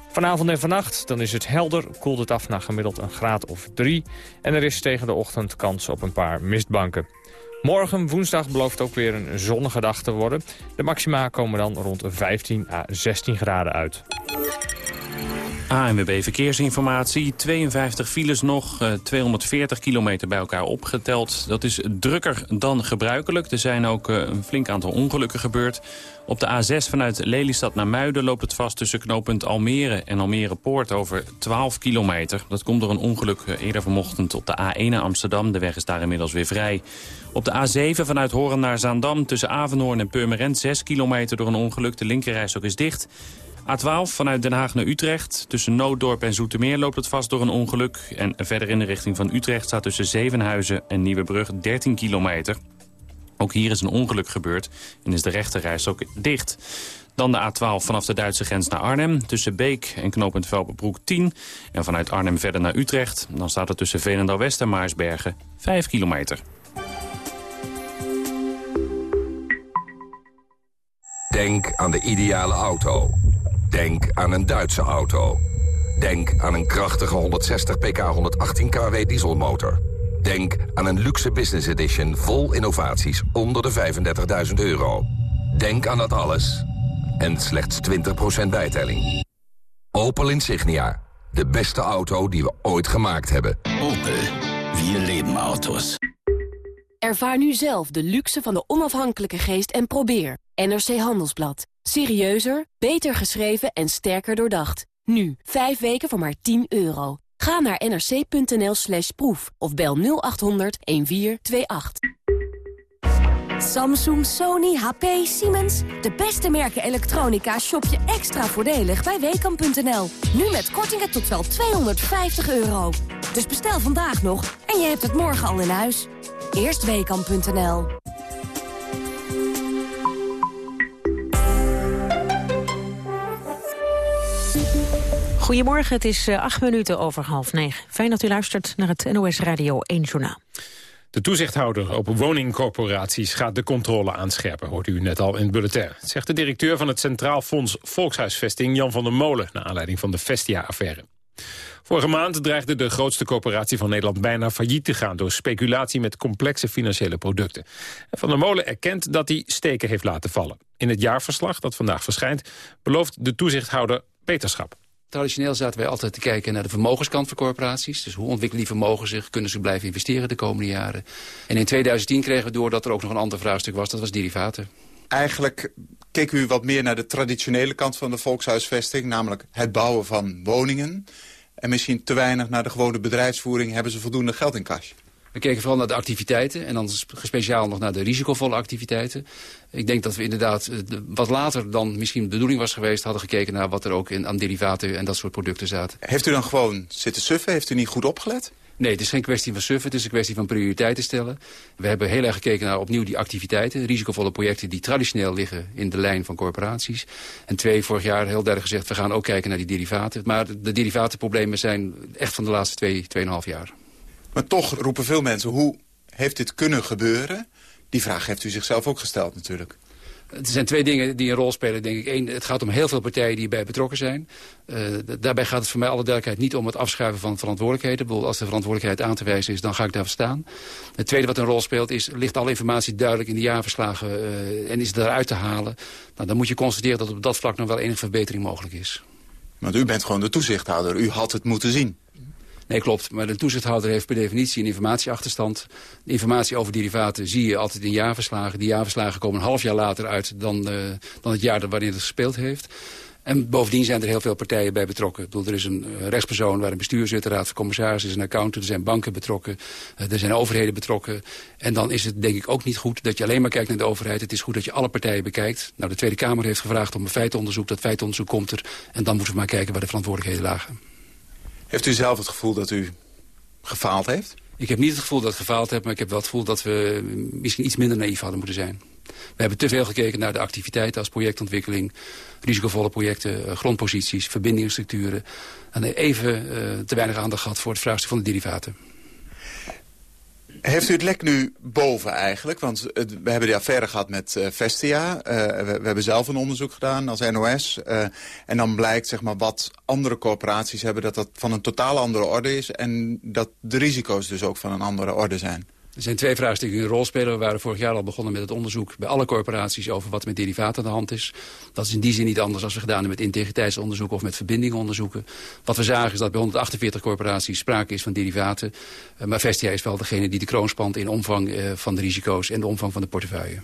Vanavond en vannacht dan is het helder, koelt het af naar gemiddeld een graad of 3... en er is tegen de ochtend kans op een paar mistbanken. Morgen, woensdag, belooft ook weer een zonnige dag te worden. De maxima komen dan rond 15 à 16 graden uit. ANWB Verkeersinformatie. 52 files nog, 240 eh, kilometer bij elkaar opgeteld. Dat is drukker dan gebruikelijk. Er zijn ook eh, een flink aantal ongelukken gebeurd. Op de A6 vanuit Lelystad naar Muiden loopt het vast tussen knooppunt Almere en Almere Poort over 12 kilometer. Dat komt door een ongeluk eh, eerder vanochtend op de A1 naar Amsterdam. De weg is daar inmiddels weer vrij. Op de A7 vanuit Horen naar Zaandam tussen Avenhoorn en Purmerend 6 kilometer door een ongeluk. De linkerreis ook is dicht. A12 vanuit Den Haag naar Utrecht. Tussen Nooddorp en Zoetermeer loopt het vast door een ongeluk. En verder in de richting van Utrecht staat tussen Zevenhuizen en Nieuwebrug 13 kilometer. Ook hier is een ongeluk gebeurd en is de rechterreis ook dicht. Dan de A12 vanaf de Duitse grens naar Arnhem. Tussen Beek en knooppunt Velpenbroek 10. En vanuit Arnhem verder naar Utrecht. Dan staat er tussen Veenendaal-West en Maarsbergen 5 kilometer. Denk aan de ideale auto. Denk aan een Duitse auto. Denk aan een krachtige 160 pk 118 kW dieselmotor. Denk aan een luxe business edition vol innovaties onder de 35.000 euro. Denk aan dat alles. En slechts 20% bijtelling. Opel Insignia. De beste auto die we ooit gemaakt hebben. Opel. Vier leven auto's. Ervaar nu zelf de luxe van de onafhankelijke geest en probeer. NRC Handelsblad. Serieuzer, beter geschreven en sterker doordacht. Nu, 5 weken voor maar 10 euro. Ga naar nrc.nl slash proef of bel 0800 1428. Samsung, Sony, HP, Siemens. De beste merken elektronica shop je extra voordelig bij Weekamp.nl. Nu met kortingen tot wel 250 euro. Dus bestel vandaag nog en je hebt het morgen al in huis. Eerst Weekamp.nl. Goedemorgen, het is eh, acht minuten over half negen. Fijn dat u luistert naar het NOS Radio 1 Journaal. De toezichthouder op woningcorporaties gaat de controle aanscherpen, hoort u net al in het bulletin. Zegt de directeur van het Centraal Fonds Volkshuisvesting, Jan van der Molen, naar aanleiding van de Vestia-affaire. Vorige maand dreigde de grootste corporatie van Nederland bijna failliet te gaan... door speculatie met complexe financiële producten. Van der Molen erkent dat hij steken heeft laten vallen. In het jaarverslag dat vandaag verschijnt belooft de toezichthouder beterschap. Traditioneel zaten wij altijd te kijken naar de vermogenskant van corporaties. Dus hoe ontwikkelen die vermogen zich? Kunnen ze blijven investeren de komende jaren? En in 2010 kregen we door dat er ook nog een ander vraagstuk was. Dat was derivaten. Eigenlijk keek u wat meer naar de traditionele kant van de volkshuisvesting. Namelijk het bouwen van woningen. En misschien te weinig naar de gewone bedrijfsvoering. Hebben ze voldoende geld in kas? We keken vooral naar de activiteiten en dan speciaal nog naar de risicovolle activiteiten. Ik denk dat we inderdaad eh, wat later dan misschien de bedoeling was geweest... hadden gekeken naar wat er ook in, aan derivaten en dat soort producten zaten. Heeft u dan gewoon zitten suffen? Heeft u niet goed opgelet? Nee, het is geen kwestie van suffen, het is een kwestie van prioriteiten stellen. We hebben heel erg gekeken naar opnieuw die activiteiten, risicovolle projecten die traditioneel liggen in de lijn van corporaties. En twee, vorig jaar heel duidelijk gezegd, we gaan ook kijken naar die derivaten. Maar de derivatenproblemen zijn echt van de laatste twee, tweeënhalf jaar. Maar toch roepen veel mensen, hoe heeft dit kunnen gebeuren? Die vraag heeft u zichzelf ook gesteld natuurlijk. Er zijn twee dingen die een rol spelen, denk ik. Eén, het gaat om heel veel partijen die bij betrokken zijn. Uh, daarbij gaat het voor mij alle duidelijkheid niet om het afschuiven van verantwoordelijkheden. Ik bedoel, als de verantwoordelijkheid aan te wijzen is, dan ga ik daar staan. Het tweede wat een rol speelt is, ligt alle informatie duidelijk in de jaarverslagen uh, en is het daaruit te halen? Nou, dan moet je constateren dat op dat vlak nog wel enige verbetering mogelijk is. Want u bent gewoon de toezichthouder. U had het moeten zien. Nee, klopt. Maar de toezichthouder heeft per definitie een informatieachterstand. Informatie over derivaten zie je altijd in jaarverslagen. Die jaarverslagen komen een half jaar later uit dan, uh, dan het jaar waarin het gespeeld heeft. En bovendien zijn er heel veel partijen bij betrokken. Ik bedoel, er is een uh, rechtspersoon waar een bestuur zit, de raad van commissarissen, is een accountant, er zijn banken betrokken, uh, er zijn overheden betrokken. En dan is het denk ik ook niet goed dat je alleen maar kijkt naar de overheid. Het is goed dat je alle partijen bekijkt. Nou, de Tweede Kamer heeft gevraagd om een feitenonderzoek. Dat feitenonderzoek komt er. En dan moeten we maar kijken waar de verantwoordelijkheden lagen. Heeft u zelf het gevoel dat u gefaald heeft? Ik heb niet het gevoel dat ik gefaald heb, maar ik heb wel het gevoel dat we misschien iets minder naïef hadden moeten zijn. We hebben te veel gekeken naar de activiteiten als projectontwikkeling, risicovolle projecten, grondposities, verbindingsstructuren. En even uh, te weinig aandacht gehad voor het vraagstuk van de derivaten. Heeft u het lek nu boven eigenlijk? Want we hebben die affaire gehad met uh, Vestia. Uh, we, hebben zelf een onderzoek gedaan als NOS. Uh, en dan blijkt zeg maar, wat andere corporaties hebben... dat dat van een totaal andere orde is... en dat de risico's dus ook van een andere orde zijn. Er zijn twee vraagstukken die een rol spelen. We waren vorig jaar al begonnen met het onderzoek bij alle corporaties over wat met derivaten aan de hand is. Dat is in die zin niet anders als we gedaan hebben met integriteitsonderzoeken of met verbindingonderzoeken. Wat we zagen is dat bij 148 corporaties sprake is van derivaten. Maar Vestia is wel degene die de kroon spant in omvang van de risico's en de omvang van de portefeuille.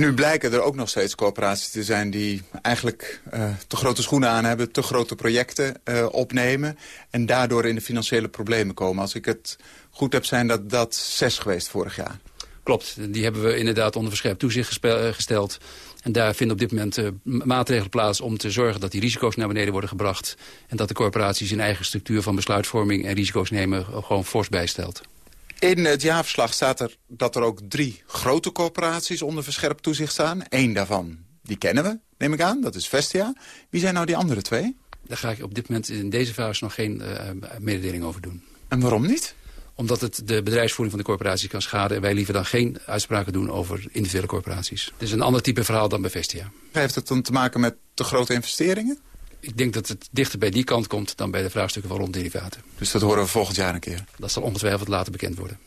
Nu blijken er ook nog steeds corporaties te zijn die eigenlijk uh, te grote schoenen aan hebben, te grote projecten uh, opnemen en daardoor in de financiële problemen komen. Als ik het goed heb, zijn dat, dat zes geweest vorig jaar. Klopt, die hebben we inderdaad onder verscherpt toezicht gesteld. En daar vinden op dit moment maatregelen plaats om te zorgen dat die risico's naar beneden worden gebracht. En dat de corporaties hun eigen structuur van besluitvorming en risico's nemen gewoon fors bijstelt. In het jaarverslag staat er dat er ook drie grote corporaties onder verscherpt toezicht staan. Eén daarvan, die kennen we, neem ik aan, dat is Vestia. Wie zijn nou die andere twee? Daar ga ik op dit moment in deze fase nog geen uh, mededeling over doen. En waarom niet? Omdat het de bedrijfsvoering van de corporaties kan schaden... en wij liever dan geen uitspraken doen over individuele corporaties. Het is een ander type verhaal dan bij Vestia. Heeft het dan te maken met te grote investeringen? Ik denk dat het dichter bij die kant komt dan bij de vraagstukken van rond derivaten. Dus dat horen we volgend jaar een keer? Dat zal ongetwijfeld later bekend worden.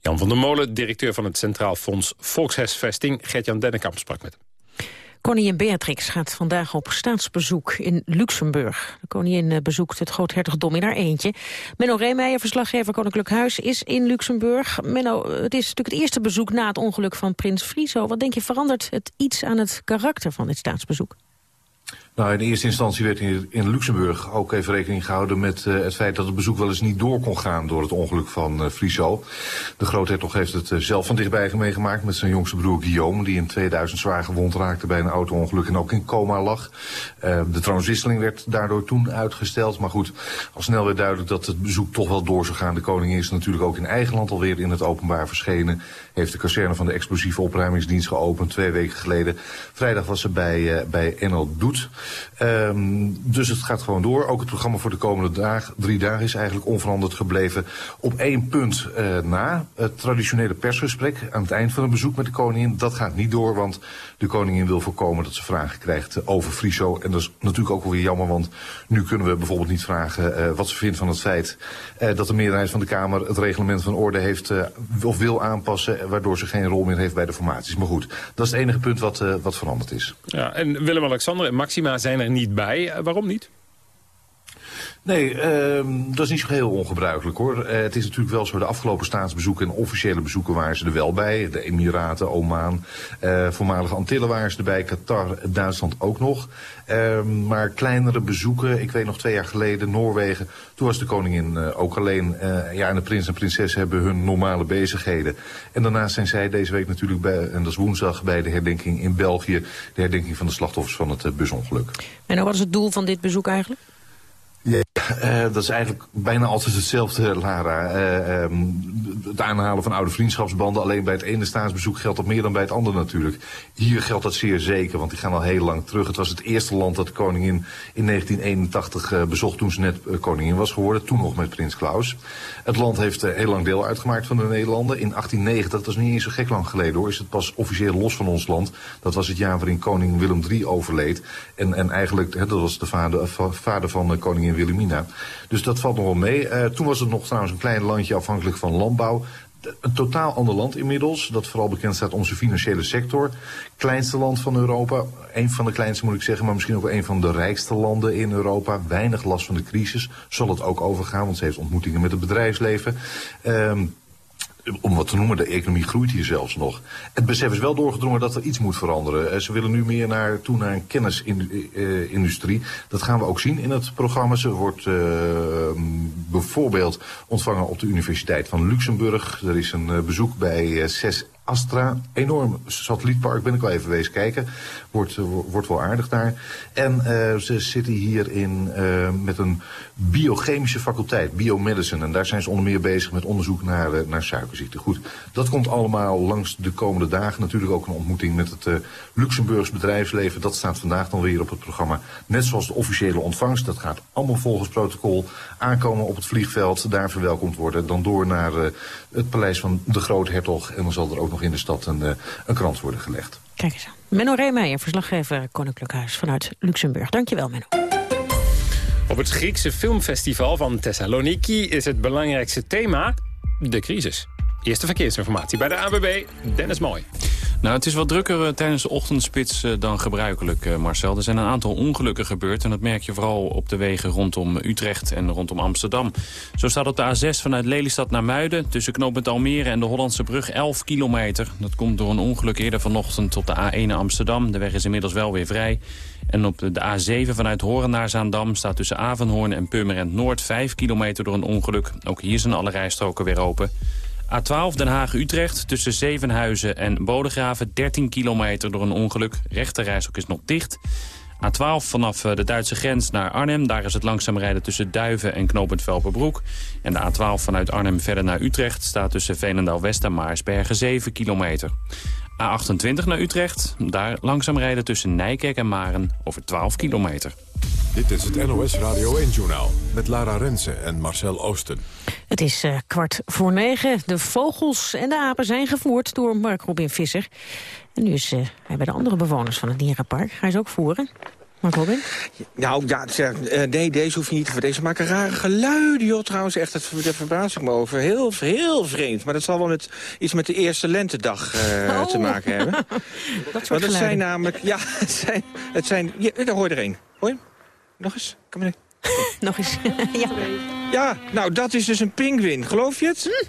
Jan van der Molen, directeur van het Centraal Fonds Volkshuisvesting. Gert-Jan Dennekamp sprak met hem. Koningin Beatrix gaat vandaag op staatsbezoek in Luxemburg. De koningin bezoekt het groothertogdom in haar eentje. Menno Reemeijer, verslaggever Koninklijk Huis, is in Luxemburg. Menno, het is natuurlijk het eerste bezoek na het ongeluk van prins Friso. Wat denk je, verandert het iets aan het karakter van dit staatsbezoek? Nou, in eerste instantie werd in, in Luxemburg ook even rekening gehouden met uh, het feit dat het bezoek wel eens niet door kon gaan door het ongeluk van uh, Friso. De groothertog heeft het uh, zelf van dichtbij meegemaakt met zijn jongste broer Guillaume, die in 2000 zwaar gewond raakte bij een auto-ongeluk en ook in coma lag. de troonswisseling werd daardoor toen uitgesteld, maar goed, al snel werd duidelijk dat het bezoek toch wel door zou gaan. De koningin is natuurlijk ook in eigen land alweer in het openbaar verschenen, heeft de kazerne van de explosieve opruimingsdienst geopend twee weken geleden. Vrijdag was ze bij, bij NL Doet. Um, dus het gaat gewoon door. Ook het programma voor de komende dag, drie dagen is eigenlijk onveranderd gebleven. Op één punt uh, na, het traditionele persgesprek aan het eind van het bezoek met de koningin. Dat gaat niet door, want de koningin wil voorkomen dat ze vragen krijgt over Friso. En dat is natuurlijk ook wel weer jammer, want nu kunnen we bijvoorbeeld niet vragen uh, wat ze vindt van het feit dat de meerderheid van de Kamer het reglement van orde heeft of wil aanpassen, waardoor ze geen rol meer heeft bij de formaties. Maar goed, dat is het enige punt wat, wat veranderd is. Ja, en Willem-Alexander en Maxima zijn er niet bij. waarom niet? Nee, uh, dat is niet zo heel ongebruikelijk hoor. Uh, het is natuurlijk wel zo, de afgelopen staatsbezoeken en officiële bezoeken waren ze er wel bij. De Emiraten, Oman, uh, voormalige Antillen waren ze erbij, Qatar, Duitsland ook nog. Uh, maar kleinere bezoeken, ik weet nog twee jaar geleden, Noorwegen, toen was de koningin ook alleen. ja, en de prins en prinses hebben hun normale bezigheden. En daarnaast zijn zij deze week natuurlijk bij, en dat is woensdag, bij de herdenking in België, de herdenking van de slachtoffers van het busongeluk. En wat is het doel van dit bezoek eigenlijk? Ja. Uh, dat is eigenlijk bijna altijd hetzelfde, Lara. Uh, um, het aanhalen van oude vriendschapsbanden. Alleen bij het ene staatsbezoek geldt dat meer dan bij het andere natuurlijk. Hier geldt dat zeer zeker, want die gaan al heel lang terug. Het was het eerste land dat de koningin in 1981 uh, bezocht toen ze net koningin was geworden. Toen nog met prins Klaus. Het land heeft heel lang deel uitgemaakt van de Nederlanden. In 1890, dat is niet eens zo gek lang geleden hoor, is het pas officieel los van ons land. Dat was het jaar waarin koning Willem III overleed. En, en eigenlijk, dat was de vader, vader van koningin Wilhelmina. Dus dat valt nog wel mee. Uh, toen was het nog trouwens een klein landje afhankelijk van landbouw. Een totaal ander land inmiddels, dat vooral bekend staat om zijn financiële sector. Kleinste land van Europa, een van de kleinste moet ik zeggen, maar misschien ook een van de rijkste landen in Europa. Weinig last van de crisis, zal het ook overgaan, want ze heeft ontmoetingen met het bedrijfsleven. Um, om wat te noemen, de economie groeit hier zelfs nog. Het besef is wel doorgedrongen dat er iets moet veranderen. Eh, ze willen nu meer naar, toe naar een kennisindustrie. Dat gaan we ook zien in het programma. Ze wordt uh, bijvoorbeeld ontvangen op de Universiteit van Luxemburg. Er is een bezoek bij CES Astra, enorm satellietpark, ben ik wel even wezen kijken. Wordt, uh, wordt wel aardig daar. En uh, ze zitten hier in, uh, met een biochemische faculteit, biomedicine. En daar zijn ze onder meer bezig met onderzoek naar, naar suikerziekte. Goed, dat komt allemaal langs de komende dagen. Natuurlijk ook een ontmoeting met het Luxemburgs bedrijfsleven. Dat staat vandaag dan weer op het programma. Net zoals de officiële ontvangst. Dat gaat allemaal volgens protocol aankomen op het vliegveld. Daar verwelkomd worden. Dan door naar het paleis van de groothertog. En dan zal er ook nog in de stad een, een krans worden gelegd. Kijk eens aan. Menno Reemeijer, verslaggever Koninklijk Huis vanuit Luxemburg. Dankjewel, Menno. Op het Griekse filmfestival van Thessaloniki is het belangrijkste thema de crisis. Eerste verkeersinformatie bij de ABB, Dennis Mooi. Nou, het is wat drukker uh, tijdens de ochtendspits uh, dan gebruikelijk, uh, Marcel. Er zijn een aantal ongelukken gebeurd en dat merk je vooral op de wegen rondom Utrecht en rondom Amsterdam. Zo staat op de A6 vanuit Lelystad naar Muiden tussen knooppunt Almere en de Hollandse brug 11 kilometer. Dat komt door een ongeluk eerder vanochtend op de A1 Amsterdam. De weg is inmiddels wel weer vrij. En op de A7 vanuit Horen naar Zaandam staat tussen Avenhoorn en Purmerend Noord 5 kilometer door een ongeluk. Ook hier zijn alle rijstroken weer open. A12 Den Haag-Utrecht tussen Zevenhuizen en Bodegraven 13 kilometer door een ongeluk. Rechterrijstok is nog dicht. A12 vanaf de Duitse grens naar Arnhem. Daar is het langzaam rijden tussen Duiven en Knopend Velperbroek. En de A12 vanuit Arnhem verder naar Utrecht staat tussen Veenendaal-West en Maarsbergen 7 kilometer. A28 naar Utrecht. Daar langzaam rijden tussen Nijkerk en Maren over 12 kilometer. Dit is het NOS Radio 1-journaal met Lara Rensen en Marcel Oosten. Het is uh, kwart voor negen. De vogels en de apen zijn gevoerd door Mark Robin Visser. En nu is uh, hij bij de andere bewoners van het dierenpark. Hij is ook voeren. Mark Robin? Nou, ja, uh, nee, deze hoef je niet te Deze Ze maken rare geluiden, joh, trouwens. Echt, dat, daar verbaas ik me over. Heel, heel vreemd. Maar dat zal wel met, iets met de eerste lentedag uh, oh. te maken hebben. *laughs* dat soort Want het zijn namelijk... Ja, *laughs* het zijn... Het zijn ja, daar hoor je er een. Hoor je Nog eens? Kom maar *laughs* Nog eens, ja. Ja, nou, dat is dus een pinguïn. Geloof je het? Hm.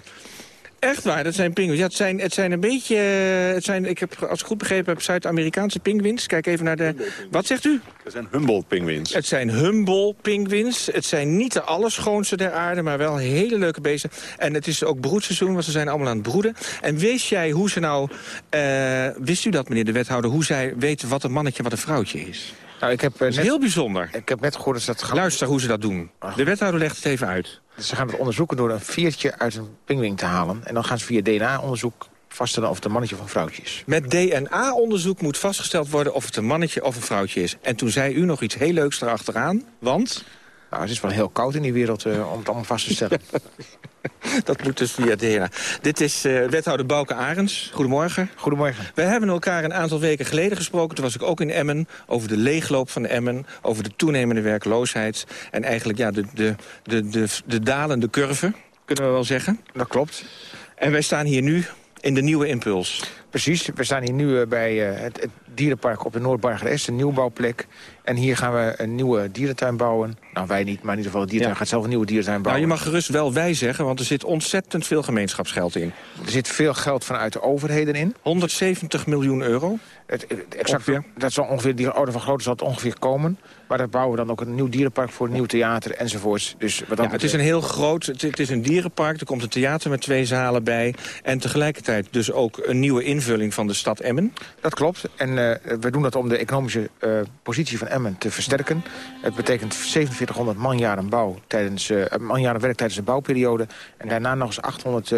Echt waar, dat zijn pinguïns. Ja, het, zijn, het zijn een beetje... Het zijn, ik heb, als ik goed begrepen heb, Zuid-Amerikaanse pinguïns. Kijk even naar de... Wat zegt u? Het zijn Humboldt-pinguïns. Het zijn Humboldt-pinguïns. Het zijn niet de allerschoonste der aarde, maar wel hele leuke beesten. En het is ook broedseizoen, want ze zijn allemaal aan het broeden. En wist jij hoe ze nou... Uh, wist u dat, meneer de wethouder, hoe zij weten wat een mannetje wat een vrouwtje is? Nou, ik heb, uh, dat is net, heel bijzonder. Ik heb net gehoord dat... Gaat... Luister hoe ze dat doen. Ach. De wethouder legt het even uit. Dus ze gaan het onderzoeken door een veertje uit een pinguïn te halen. En dan gaan ze via DNA-onderzoek vaststellen of het een mannetje of een vrouwtje is. Met DNA-onderzoek moet vastgesteld worden of het een mannetje of een vrouwtje is. En toen zei u nog iets heel leuks erachteraan, want... Nou, het is wel heel koud in die wereld uh, om het allemaal vast te stellen. *laughs* dat moet dus via DNA. Dit is uh, wethouder Bouke Arends. Goedemorgen. Goedemorgen. We hebben elkaar een aantal weken geleden gesproken. Toen was ik ook in Emmen. Over de leegloop van Emmen. Over de toenemende werkloosheid. En eigenlijk ja, de, de, de, de, de dalende curve, kunnen we wel zeggen. Dat klopt. En wij staan hier nu in de nieuwe impuls. Precies, we staan hier nu uh, bij uh, het, het, dierenpark op de Noordbargeres, een nieuwbouwplek. En hier gaan we een nieuwe dierentuin bouwen. Nou, wij niet, maar in ieder geval de dierentuin ja. gaat zelf een nieuwe dierentuin bouwen. Nou, je mag gerust wel wij zeggen, want er zit ontzettend veel gemeenschapsgeld in. Er zit veel geld vanuit de overheden in. 170 miljoen euro. Het, het, exact, dat zal ongeveer, die orde van grootte zal het ongeveer komen. Maar daar bouwen we dan ook een nieuw dierenpark voor, een nieuw theater enzovoorts. Dus wat ja, het is een heel groot, het, het, is een dierenpark. Er komt een theater met twee zalen bij. En tegelijkertijd dus ook een nieuwe invulling van de stad Emmen. Dat klopt. En uh, we doen dat om de economische positie van Emmen te versterken. Het betekent 4700 manjaren bouw tijdens, manjaren werk tijdens de bouwperiode. En daarna nog eens 800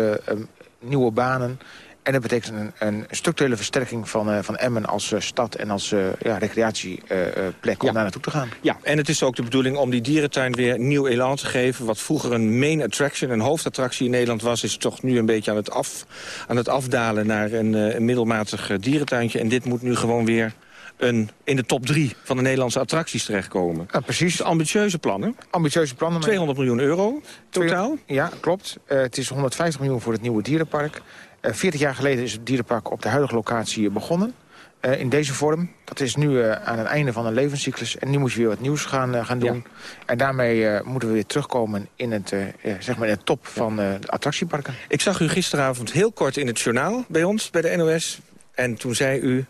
nieuwe banen. En dat betekent een, een structurele versterking van, uh, van Emmen als uh, stad en als uh, ja, recreatieplek om ja. daar naartoe te gaan. Ja, en het is ook de bedoeling om die dierentuin weer nieuw elan te geven. Wat vroeger een main attraction, een hoofdattractie in Nederland was... is toch nu een beetje aan het, af, aan het afdalen naar een, een middelmatig dierentuintje. En dit moet nu gewoon weer een, in de top drie van de Nederlandse attracties terechtkomen. Ja, precies. Dus ambitieuze plannen. Ambitieuze plannen. 200 miljoen euro totaal. Ja, klopt. het is 150 miljoen voor het nieuwe dierenpark. 40 jaar geleden is het dierenpark op de huidige locatie begonnen. Uh, in deze vorm. Dat is nu uh, aan het einde van een levenscyclus. En nu moet je weer wat nieuws gaan, uh, gaan doen. Ja. En daarmee moeten we weer terugkomen in het, zeg maar in het top van de attractieparken. Ik zag u gisteravond heel kort in het journaal bij ons, bij de NOS. En toen zei u...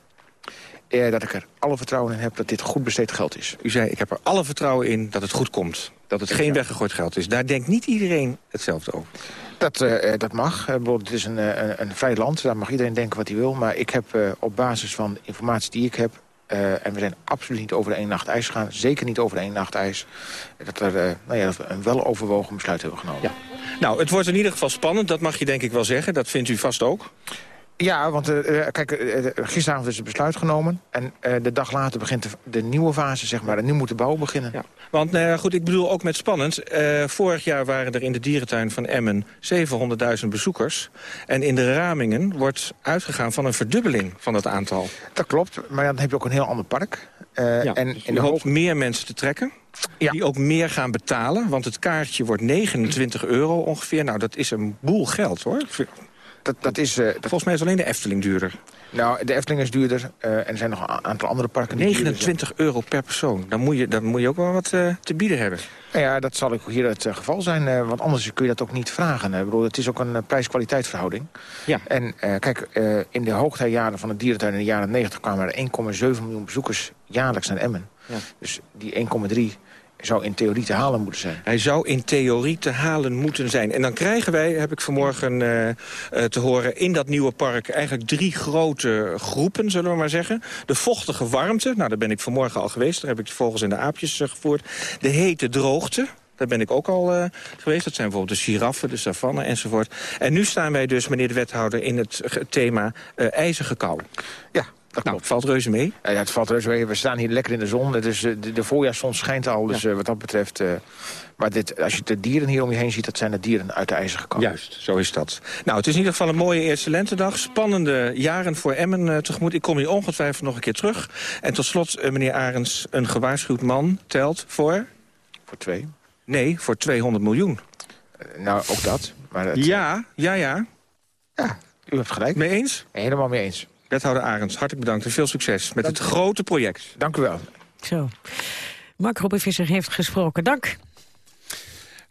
dat ik er alle vertrouwen in heb dat dit goed besteed geld is. U zei, ik heb er alle vertrouwen in dat het goed komt. Dat het geen weggegooid geld is. Daar denkt niet iedereen hetzelfde over. Dat, uh, dat mag. Het is een, een, een, vrij land. Daar mag iedereen denken wat hij wil. Maar ik heb uh, op basis van informatie die ik heb... en we zijn absoluut niet over de één nacht ijs gegaan. Zeker niet over de één nacht ijs. Dat, er, nou ja, dat we een weloverwogen besluit hebben genomen. Ja. Nou, het wordt in ieder geval spannend. Dat mag je denk ik wel zeggen. Dat vindt u vast ook. Ja, want uh, kijk, uh, gisteravond is het besluit genomen. En uh, de dag later begint de, de, nieuwe fase, zeg maar. En nu moet de bouw beginnen. Ja. Want nou ja, goed, ik bedoel ook met spannend. vorig jaar waren er in de dierentuin van Emmen 700.000 bezoekers. En in de ramingen wordt uitgegaan van een verdubbeling van het aantal. Dat klopt, maar dan heb je ook een heel ander park. ja, en dus in de hoop meer mensen te trekken. Ja. Die ook meer gaan betalen. Want het kaartje wordt 29 euro ongeveer. Nou, dat is een boel geld, hoor. Dat, dat is, uh, dat... Volgens mij is alleen de Efteling duurder. Nou, de Efteling is duurder. Uh, en er zijn nog een aantal andere parken die 29 euro per persoon. Dan moet je, dan moet je ook wel wat uh, te bieden hebben. Nou ja, dat zal ook hier het geval zijn. want anders kun je dat ook niet vragen. Ik bedoel, het is ook een prijs-kwaliteitverhouding. Ja. En kijk, in de hoogtijjaren van de dierentuin in de jaren 90... kwamen er 1,7 miljoen bezoekers jaarlijks naar Emmen. Ja. Dus die 1,3 zou in theorie te halen moeten zijn. Hij zou in theorie te halen moeten zijn. En dan krijgen wij, heb ik vanmorgen uh, uh, te horen... in dat nieuwe park eigenlijk drie grote groepen, zullen we maar zeggen. De vochtige warmte, nou daar ben ik vanmorgen al geweest. Daar heb ik de vogels en de aapjes uh, gevoerd. De hete droogte, daar ben ik ook al uh, geweest. Dat zijn bijvoorbeeld de giraffen, de savanne enzovoort. En nu staan wij dus, meneer de wethouder, in het thema uh, ijzige kou. Ja, dat nou, valt reuze mee. Ja, het valt reuze mee. We staan hier lekker in de zon. Het is, de, de voorjaarszon schijnt al, dus ja. uh, wat dat betreft... Uh, maar dit, als je de dieren hier om je heen ziet, dat zijn de dieren uit de ijzer gekomen. Juist, zo is dat. Nou, het is in ieder geval een mooie eerste lentedag. Spannende jaren voor Emmen uh, tegemoet. Ik kom hier ongetwijfeld nog een keer terug. En tot slot, meneer Arends, een gewaarschuwd man telt voor... Voor twee. Nee, voor 200 miljoen. nou, ook dat. Maar het, ja, ja, ja. Ja, u hebt gelijk. Mee eens? Helemaal mee eens. Wethouder Arends, hartelijk bedankt en veel succes met Dank het grote project. Dank u wel. Zo. Mark Robbevisser heeft gesproken. Dank.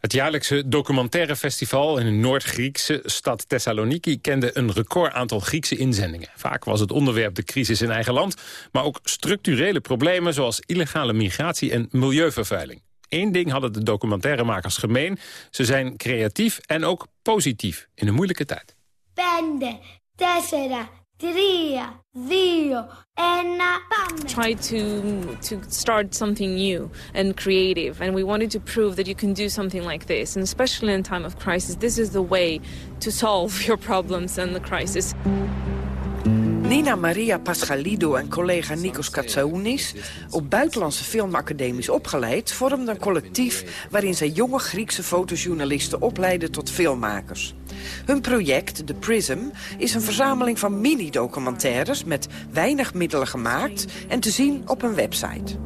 Het jaarlijkse documentaire festival in de Noord-Griekse stad Thessaloniki kende een record aantal Griekse inzendingen. Vaak was het onderwerp de crisis in eigen land, maar ook structurele problemen zoals illegale migratie en milieuvervuiling. Eén ding hadden de documentairemakers gemeen. Ze zijn creatief en ook positief in een moeilijke tijd. Pende, tessera, tria, zio, enna, pamme. Try to to start something new and creative, and we wanted to prove that you can do something like this, and especially in time of crisis, this is the way to solve your problems and the crisis. Nina Maria Pascalido en collega Nikos Katsounis, op buitenlandse filmacademies opgeleid, vormden een collectief waarin zij jonge Griekse fotojournalisten opleiden tot filmmakers. Hun project, The Prism, is een verzameling van mini-documentaires met weinig middelen gemaakt en te zien op een website.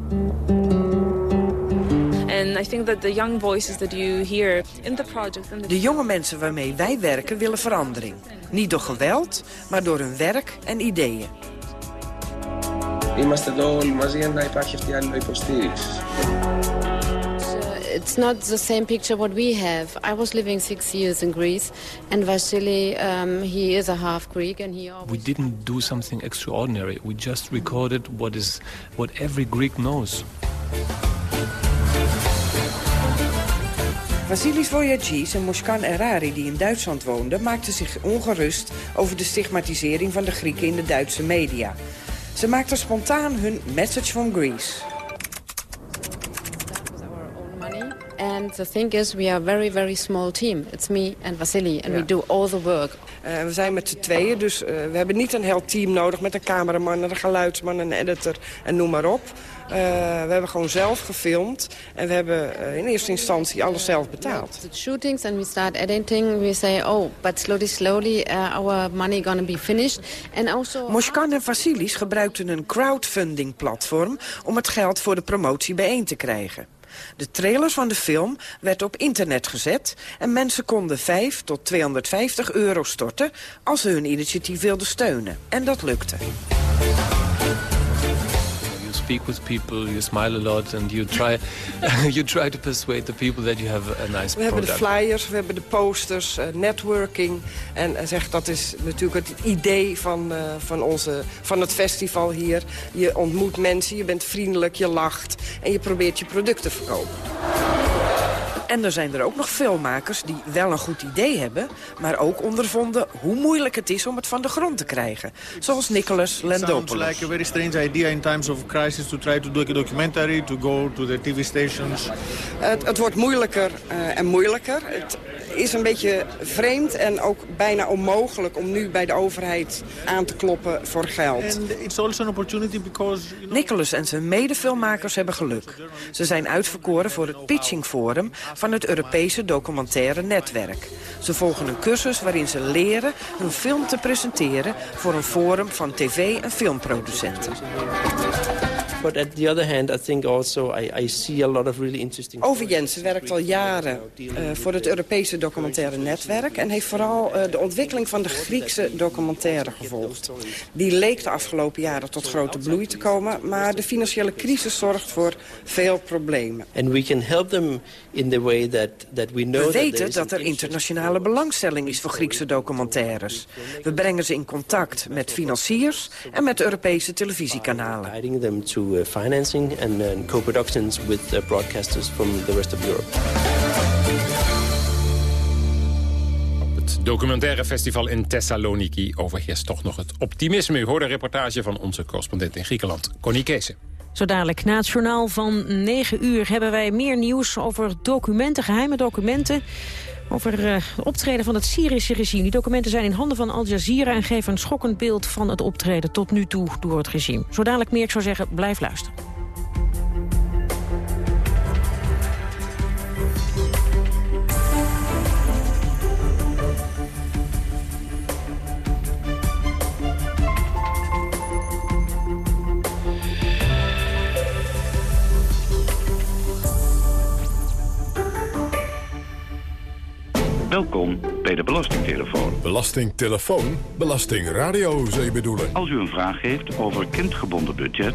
And I think that the young voices that you hear in the project... And the... De jonge mensen waarmee wij werken willen verandering. Niet door geweld, maar door hun werk en ideeën. Είμαστε εδώ όλοι μαζί για να υπάρχει αυτή η άλλη υποστήριξη. It's not the same picture what we have. I was living six years in Greece, and Vasily, um, he is a half Greek, and he. We didn't do something extraordinary. We just recorded what is what every Greek knows. Vasilis Voyagis en Moskan Erari, die in Duitsland woonden... maakten zich ongerust over de stigmatisering van de Grieken in de Duitse media. Ze maakten spontaan hun Message from Greece. And the thing is, we are a very, very small team. It's me and Vasily, and we do all the work. Uh, we zijn met z'n tweeën, dus uh, we hebben niet een heel team nodig... met een cameraman, een geluidsman, een editor en noem maar op. Uh, we hebben gewoon zelf gefilmd en we hebben in eerste instantie alles zelf betaald. The shootings and we start editing, we say, oh, but slowly, slowly, our money gonna be finished. And also... Moshkan en Vasilis gebruikten een crowdfunding platform om het geld voor de promotie bijeen te krijgen. De trailers van de film werd op internet gezet... en mensen konden 5 tot 250 euro storten als ze hun initiatief wilden steunen. En dat lukte. Speak with people, you smile a lot and you try, *laughs* you try to persuade the people that you have a nice product. We hebben de flyers, we hebben de posters, uh, networking. En uh, zeg, dat is natuurlijk het idee van, uh, van, onze, van het festival hier. Je ontmoet mensen, je bent vriendelijk, je lacht en je probeert je product te verkopen. En er zijn er ook nog filmmakers die wel een goed idee hebben... maar ook ondervonden hoe moeilijk het is om het van de grond te krijgen. Zoals Nicholas Landopoulos. It sounds like a very strange idea in times of crisis... to try to do a documentary, to go to the TV stations. Het, het wordt moeilijker uh, en moeilijker. Het is een beetje vreemd en ook bijna onmogelijk... om nu bij de overheid aan te kloppen voor geld. And it's also an opportunity because, you know... Nicholas en zijn medefilmmakers hebben geluk. Ze zijn uitverkoren voor het Pitching Forum van het Europese documentaire netwerk. Ze volgen een cursus waarin ze leren hun film te presenteren... voor een forum van tv- en filmproducenten. But at the other hand, I think also I, I see a lot of really interesting... Ove Jensen werkt al jaren uh, voor het Europese documentaire netwerk... en heeft vooral uh, de ontwikkeling van de Griekse documentaire gevolgd. Die leek de afgelopen jaren tot grote bloei te komen... maar de financiële crisis zorgt voor veel problemen. And we can help them in the we weten dat er internationale belangstelling is voor Griekse documentaires. We brengen ze in contact met financiers en met Europese televisiekanalen. Uh, financing and uh, co-productions with uh, broadcasters from the rest of Europe. Het documentaire festival in Thessaloniki overheerst toch nog het optimisme. U hoorde een reportage van onze correspondent in Griekenland, Connie Keese. Zo dadelijk na het journaal van 9 uur hebben wij meer nieuws over documenten, geheime documenten. Over het optreden van het Syrische regime. Die documenten zijn in handen van Al Jazeera... en geven een schokkend beeld van het optreden tot nu toe door het regime. Zo dadelijk meer, ik zou zeggen, blijf luisteren. Welkom bij de Belastingtelefoon. Belastingtelefoon? Belastingradio, zou je bedoelen? Als u een vraag heeft over kindgebonden budget...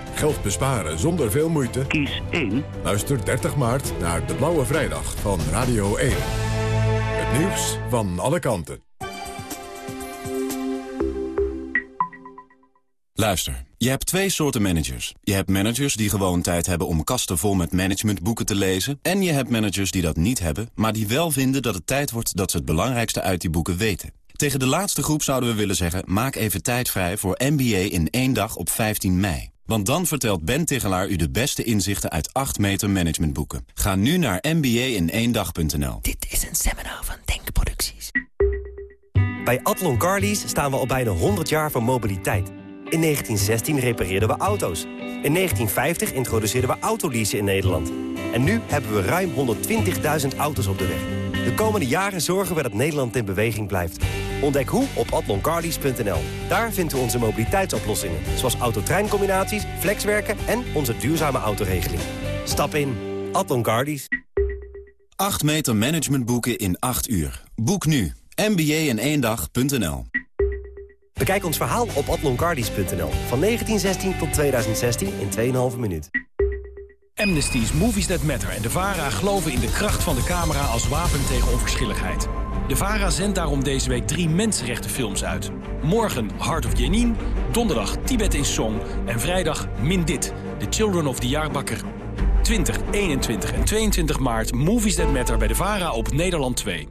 Geld besparen zonder veel moeite? Kies 1. Luister 30 maart naar De Blauwe Vrijdag van Radio 1. Het nieuws van alle kanten. Luister, je hebt twee soorten managers. Je hebt managers die gewoon tijd hebben om kasten vol met managementboeken te lezen. En je hebt managers die dat niet hebben, maar die wel vinden dat het tijd wordt dat ze het belangrijkste uit die boeken weten. Tegen de laatste groep zouden we willen zeggen, maak even tijd vrij voor MBA in één dag op 15 mei. Want dan vertelt Ben Tigelaar u de beste inzichten uit 8 meter managementboeken. Ga nu naar mba-in-één-dag.nl. Dit is een seminar van Denkproducties. Bij Atlon Carlies staan we al bijna 100 jaar van mobiliteit. In 1916 repareerden we auto's. In 1950 introduceerden we autoleasen in Nederland. En nu hebben we ruim 120.000 auto's op de weg. De komende jaren zorgen we dat Nederland in beweging blijft. Ontdek hoe op atloncardies.nl. Daar vinden we onze mobiliteitsoplossingen. Zoals autotreincombinaties, flexwerken en onze duurzame autoregeling. Stap in. Atlon 8 meter managementboeken in 8 uur. Boek nu. MBA in één dag.nl. Bekijk ons verhaal op atloncardies.nl. Van 1916 tot 2016 in 2,5 minuut. Amnesty's Movies That Matter en de VARA geloven in de kracht van de camera als wapen tegen onverschilligheid. De VARA zendt daarom deze week drie mensenrechtenfilms uit. Morgen Heart of Jenin, donderdag Tibet in Song en vrijdag Mindit, The Children of the Jaarbakker. 20, 21 en 22 maart Movies That Matter bij de VARA op Nederland 2.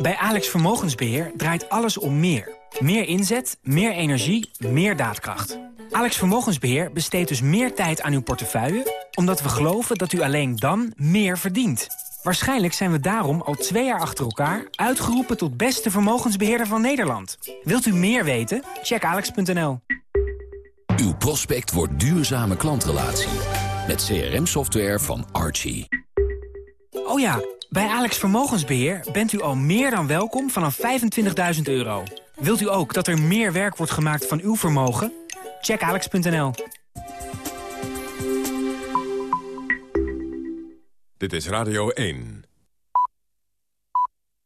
Bij Alex Vermogensbeheer draait alles om meer. Meer inzet, meer energie, meer daadkracht. Alex Vermogensbeheer besteedt dus meer tijd aan uw portefeuille... omdat we geloven dat u alleen dan meer verdient. Waarschijnlijk zijn we daarom al twee jaar achter elkaar... uitgeroepen tot beste vermogensbeheerder van Nederland. Wilt u meer weten? Check alex.nl. Uw prospect wordt duurzame klantrelatie. Met CRM-software van Archie. Oh ja, bij Alex Vermogensbeheer bent u al meer dan welkom vanaf 25.000 euro. Wilt u ook dat er meer werk wordt gemaakt van uw vermogen? Check alex.nl. Dit is Radio 1.